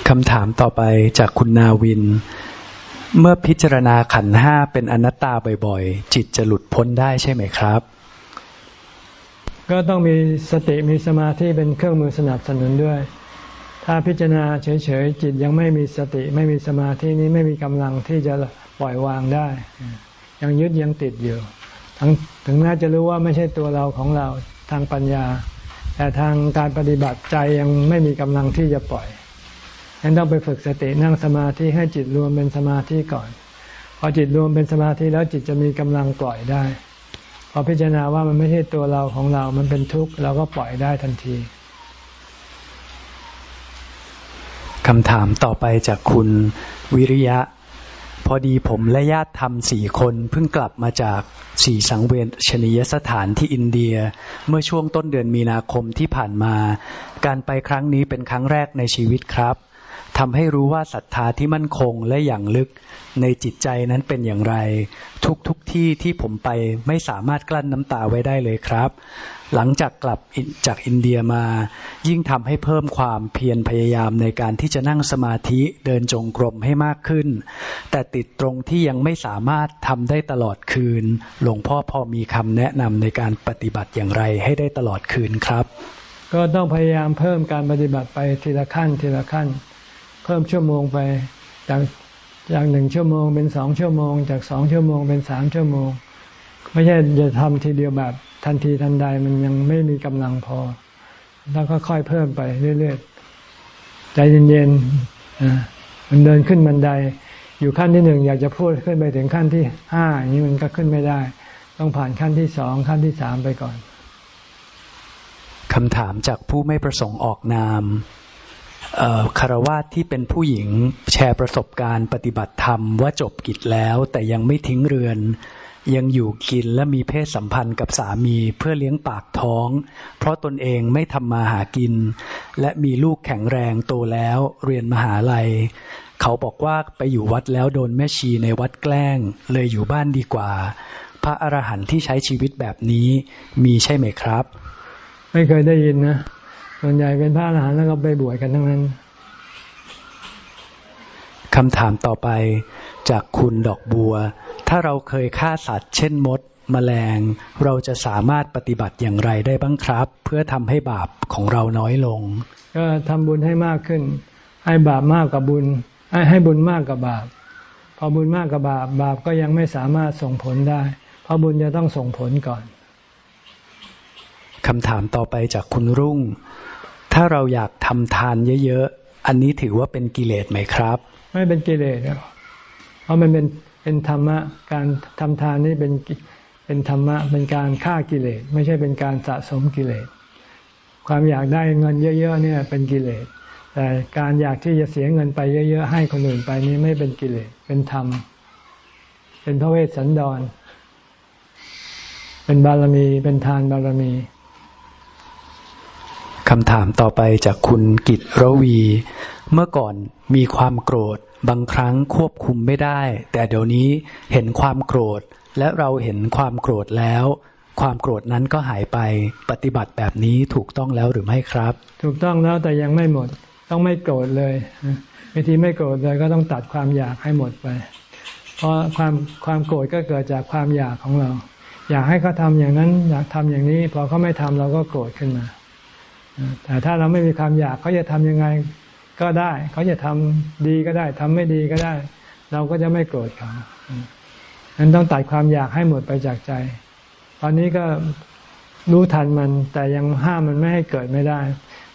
B: คำถามต่อไปจากคุณนาวิน เมื่อพิจารณาขันห้าเป็นอนัตตาบ่อยๆ จิตจะหลุดพ้นได้ใช่ไหมครับ
A: ก็ต้องมีสติมีสมาธิเป็นเครื่องมือสนับสนุนด้วย ถ้าพิจารณาเฉยๆจิตยังไม่มีสติไม่มีสมาธินี้ไม่มีกำลังที่จะปล่อยวางได้ ยังยึดยังติดอยู่ทั้งถึงแม้จะรู้ว่าไม่ใช่ตัวเราของเราทางปัญญา แต่ทางการปฏิบัติใจยังไม่มีกำลังที่จะปล่อยฉะนั้นต้องไปฝึกสตินั่งสมาธิให้จิตรวมเป็นสมาธิก่อน พอจิตรวมเป็นสมาธิแล้วจิตจะมีกำลังปล่อยได้ พอพิจารณาว่ามันไม่ใช่ตัวเราของเรา มันเป็นทุกข์เราก็ปล่อยได้ทันที
B: คำถามต่อไปจากคุณวิริยะ พอดีผมและญาติธรรมสี่คนเพิ่งกลับมาจากสี่สังเวชนียสถานที่อินเดีย เมื่อช่วงต้นเดือนมีนาคมที่ผ่านมา การไปครั้งนี้เป็นครั้งแรกในชีวิตครับ ทำให้รู้ว่าศรัทธาที่มั่นคงและอย่างลึกในจิตใจนั้นเป็นอย่างไร ทุกทุกที่ที่ผมไปไม่สามารถกลั้นน้ำตาไว้ได้เลยครับ หลังจากกลับจากอินเดียมา ยิ่งทำให้เพิ่มความเพียรพยายามในการที่จะนั่งสมาธิเดินจงกรมให้มากขึ้น แต่ติดตรงที่ยังไม่สามารถทำได้ตลอดคืน หลวงพ่อพอมีคำแนะนำในการปฏิบัติอย่างไรให้ได้ตลอดคืนครับ
A: ก็ต้องพยายามเพิ่มการปฏิบัติไปทีละขั้นทีละขั้น เพิ่มชั่วโมงไปจากจากหนึ่งชั่วโมงเป็นสองชั่วโมง จากสองชั่วโมงเป็นสามชั่วโมง ไม่ใช่จะทำทีเดียวแบบทันทีทันใดมันยังไม่มีกำลังพอ แล้วก็ค่อยเพิ่มไปเรื่อยๆใจเย็นๆมันเดินขึ้นบันได อยู่ขั้นที่หนึ่งอยากจะพูดขึ้นไปถึงขั้นที่ห้าอย่างนี้มันก็ขึ้นไม่ได้ ต้องผ่านขั้นที่สองขั้นที่สามไปก่อน
B: คำถามจากผู้ไม่ประสงค์ออกนาม คารวาสที่เป็นผู้หญิงแชร์ประสบการณ์ปฏิบัติธรรมว่าจบกิจแล้ว แต่ยังไม่ทิ้งเรือน ยังอยู่กินและมีเพศสัมพันธ์กับสามีเพื่อเลี้ยงปากท้อง เพราะตนเองไม่ทำมาหากิน และมีลูกแข็งแรงโตแล้วเรียนมหาลัย เขาบอกว่าไปอยู่วัดแล้วโดนแม่ชีในวัดแกล้ง เลยอยู่บ้านดีกว่า พระอรหันต์ที่ใช้ชีวิตแบบนี้มีใช่ไหมครับ
A: ไม่เคยได้ยินนะ ส่วนใหญ่เป็นพระอรหันต์แล้วก็ไปบวชกันทั้งนั้น
B: คำถามต่อไปจากคุณดอกบัว ถ้าเราเคยฆ่าสัตว์ เช่นมดมแมลง เราจะสามารถปฏิบัติอย่างไรได้บ้างครับ เพื่อทำให้บาปของเราน้อยลง
A: ก็ทำบุญให้มากขึ้น ให้บาปมากกว่าบุญ ให้ให้บุญมากกว่าบาป พอบุญมากกว่าบาป บาปก็ยังไม่สามารถส่งผลได้ เพราะบุญจะต้องส่งผลก่อน
B: คำถามต่อไปจากคุณรุ่ง ถ้าเราอยากทำทานเยอะๆ อันนี้ถือว่าเป็นกิเลสไหมครับ
A: ไม่เป็นกิเลสเพราะมันเป็นเป็นธรรมะการทำทานนี่เป็นเป็นธรรมะเป็นการฆ่ากิเลสไม่ใช่เป็นการสะสมกิเลส ความอยากได้เงินเยอะๆเนี่ยเป็นกิเลส แต่การอยากที่จะเสียเงินไปเยอะ ๆ ให้คนอื่นไปนี้ไม่เป็นกิเลสเป็นธรรม เป็นพระเวสสันดร เป็นบารมีเป็นทานบารมี
B: คำถามต่อไปจากคุณกิตรวี เมื่อก่อนมีความโกรธบางครั้งควบคุมไม่ได้ แต่เดี๋ยวนี้เห็นความโกรธ และเราเห็นความโกรธแล้ว ความโกรธนั้นก็หายไปปฏิบัติแบบนี้ถูกต้องแล้วหรือไม่ครับ
A: ถูกต้องแล้วแต่ยังไม่หมด ต้องไม่โกรธเลยวิธีไม่โกรธเลยก็ต้องตัดความอยากให้หมดไป เพราะความความโกรธก็เกิดจากความอยากของเรา อยากให้เขาทาอย่างนั้น อยากทำอย่างนี้พอเขาไม่ทำเราก็โกรธขึ้นมา แต่ถ้าเราไม่มีความอยากเขาจะทำยังไงก็ได้ เขาจะทำดีก็ได้ทำไม่ดีก็ได้ เราก็จะไม่โกรธเขานั้นต้องตัดความอยากให้หมดไปจากใจ ตอนนี้ก็รู้ทันมัน แต่ยังห้ามมันไม่ให้เกิดไม่ได้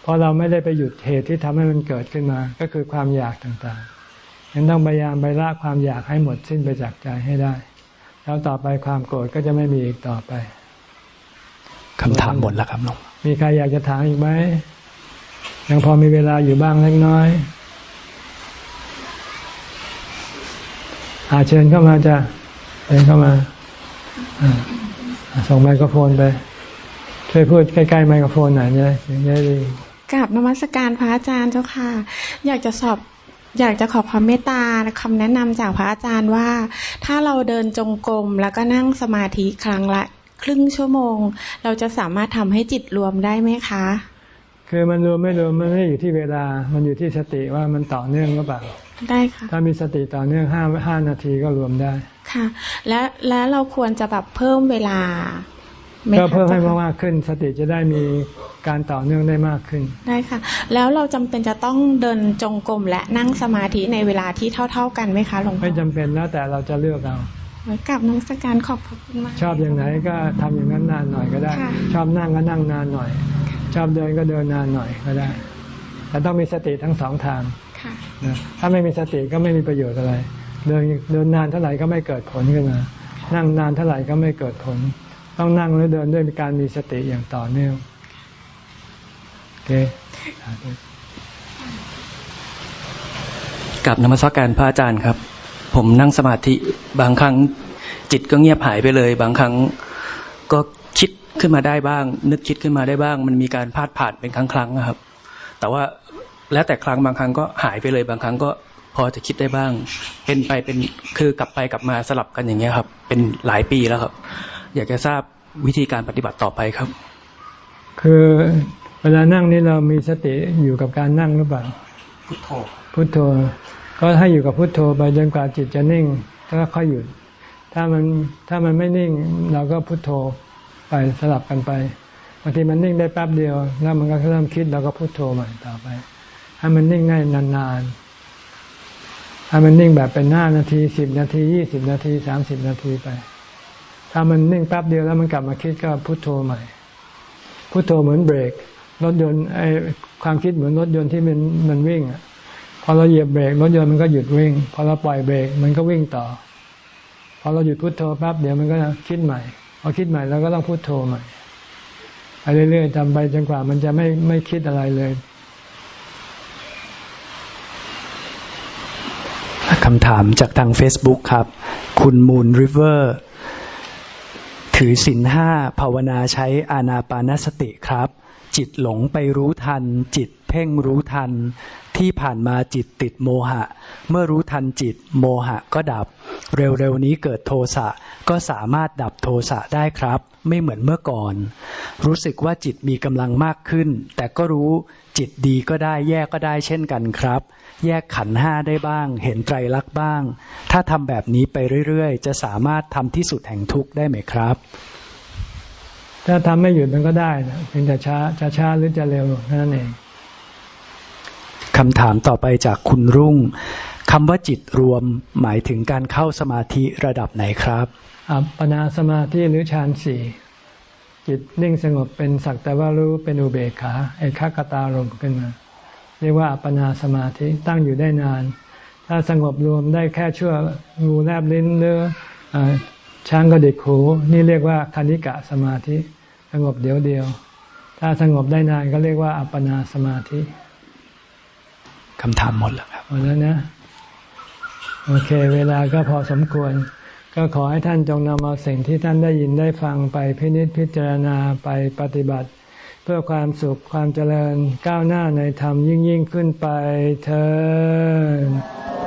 A: เพราะเราไม่ได้ไปหยุดเหตุที่ทำให้มันเกิดขึ้นมา ก็คือความอยากต่างๆยังต้องพยายามไปละความอยากให้หมดสิ้นไปจากใจให้ได้ แล้วต่อไปความโกรธก็จะไม่มีอีกต่อไป
B: คำถามหมดแล้วครับหลวง
A: มีใครอยากจะถามอีกไหมยังพอมีเวลาอยู่บ้างเล็กน้อยอาเชิญเข้ามาจ้ะเชิญเข้ามาส่งไมโครโฟนไป ช่วยพูดใกล้ๆไมโครโฟนหน่อยเนี่ยจะดี
G: กราบนมัสการพระอาจารย์เจ้าค่ะ อยากจะสอบอยากจะขอความเมตตาคำแนะนำจากพระอาจารย์ว่า ถ้าเราเดินจงกรมแล้วก็นั่งสมาธิครั้งละ ครึ่งชั่วโมง เราจะสามารถทำให้จิตรวมได้ไหมคะ
A: คือมันรวมไม่รวมมันไม่อยู่ที่เวลา มันอยู่ที่สติว่ามันต่อเนื่องหรือเปล่า
G: ได้ค่ะ
A: ถ้ามีสติต่อเนื่องห้าห้านาทีก็รวมได้
G: ค่ะ และและเราควรจะแบบเพิ่มเวลาไห
A: ก็
G: คะ
A: เพิ่มให้
G: จ้าค่ะ
A: มากๆขึ้น สติจะได้มีการต่อเนื่องได้มากขึ้น
G: ได้ค่ะ แล้วเราจำเป็นจะต้องเดินจงกรมและนั่งสมาธิในเวลาที่เท่า ๆกันไหมคะหลวงพ่อ
A: ไม่จำเป็นแล้วแต่เราจะเลือกเอา
G: ไว้ กลับนมัสการขอบพระคุณมาก
A: ชอบอย่างไหนก็ทำอย่างนั้นนานหน่อยก็ได้
G: ค่ะ
A: ชอบนั่งก็นั่งนานหน่อย ชอบเดินก็เดินนานหน่อยก็ได้ แต่ต้องมีสติทั้งสองทาง
G: ค่ะ
A: นะถ้าไม่มีสติก็ไม่มีประโยชน์อะไร เดินเดินนานเท่าไหร่ก็ไม่เกิดผลขึ้นมา นั่งนานเท่าไหร่ก็ไม่เกิดผล ต้องนั่งหรือเดินด้วยการมีสติอย่างต่อเนื่องโอเค
H: กับนมัสการพระอาจารย์ครับ ผมนั่งสมาธิบางครั้งจิตก็เงียบหายไปเลย บางครั้งก็คิดขึ้นมาได้บ้าง นึกคิดขึ้นมาได้บ้าง มันมีการพาดผ่านเป็นครั้งครั้งๆอะครับ แต่ว่าแล้วแต่ครั้งบางครั้งก็หายไปเลย บางครั้งก็พอจะคิดได้บ้าง เป็นไปเป็นคือกลับไปกลับมาสลับกันอย่างเงี้ยครับ เป็นหลายปีแล้วครับ อยากจะทราบวิธีการปฏิบัติต่อไปครับ
A: คือเวลานั่งนี่เรามีสติอยู่กับการนั่งหรือเปล่า
H: พุทโธ
A: พุทโธ ก็ให้อยู่กับพุทโธไปจนกว่าจิตจะนิ่งแล้วก็ค่อยหยุด ถ้ามันถ้ามันไม่นิ่ง เราก็พุทโธไปสลับกันไปบางทีมันนิ่งได้แป๊บเดียว แล้วมันก็เริ่มคิดเราก็พุทโธใหม่ต่อไป ให้มันนิ่งง่ายนานๆให้มันนิ่งแบบเป็นห้านาทีสิบนาทียี่สิบนาทีสามสิบนาทีไป ถ้ามันนิ่งแป๊บเดียวแล้วมันกลับมาคิดก็พุทโธใหม่พุทโธเหมือนเบรกรถยนต์ไอความคิดเหมือนรถยนต์ที่มันมันวิ่งอะ พอเราเหยียบเบรกรถยนต์มันก็หยุดวิ่ง พอเราปล่อยเบรกมันก็วิ่งต่อ พอเราหยุดพุทโธแป๊บเดี๋ยวมันก็คิดใหม่พอคิดใหม่เราก็ต้องพุทโธใหม่ไปเรื่อยๆทำไปจนกว่ามันจะไม่ไม่คิดอะไรเลย
B: คำถามจากทาง Facebook ครับ คุณมูนริเวอร์ ถือศีลห้าภาวนาใช้อานาปานสติครับ จิตหลงไปรู้ทัน จิตเพ่งรู้ทัน ที่ผ่านมาจิตติดโมหะ เมื่อรู้ทันจิตโมหะก็ดับ เร็วๆนี้เกิดโทสะก็สามารถดับโทสะได้ครับ ไม่เหมือนเมื่อก่อน รู้สึกว่าจิตมีกำลังมากขึ้น แต่ก็รู้จิตดีก็ได้แย่ก็ได้เช่นกันครับ แยกขันห้าได้บ้าง เห็นไตรลักษณ์บ้าง ถ้าทำแบบนี้ไปเรื่อยๆ จะสามารถทำที่สุดแห่งทุกข์ได้ไหมครับ
A: ถ้าทำไม่หยุดมันก็ได้นะเพียงแต่ช้าจะช้าหรือจะเร็วนั้นเอง
B: คำถามต่อไปจากคุณรุ่งคำว่าจิตรวมหมายถึงการเข้าสมาธิระดับไหนครับ
A: อัปปนาสมาธิหรือฌานสี่จิตนิ่งสงบเป็นสักแต่ว่ารู้เป็นอุเบกขาเอกขตารมขึ้นมา เรียกว่าอัปปนาสมาธิตั้งอยู่ได้นาน ถ้าสงบรวมได้แค่ชั่วงูแลบลิ้นหรือเอ่อช้างกระดิกหูนี่เรียกว่าคณิกะสมาธิ สงบเดียวเดียว ถ้าสงบได้นานก็เรียกว่าอัปปนาสมาธิ
B: คำถามหมดแล้วครับ
A: หมดแล้วนะโอเค เวลาก็พอสมควร ก็ขอให้ท่านจงนำเอาสิ่งที่ท่านได้ยินได้ฟังไปพินิจพิจารณาไปปฏิบัติ เพื่อความสุขความเจริญก้าวหน้าในธรรมยิ่งยิ่งขึ้นไปเธอ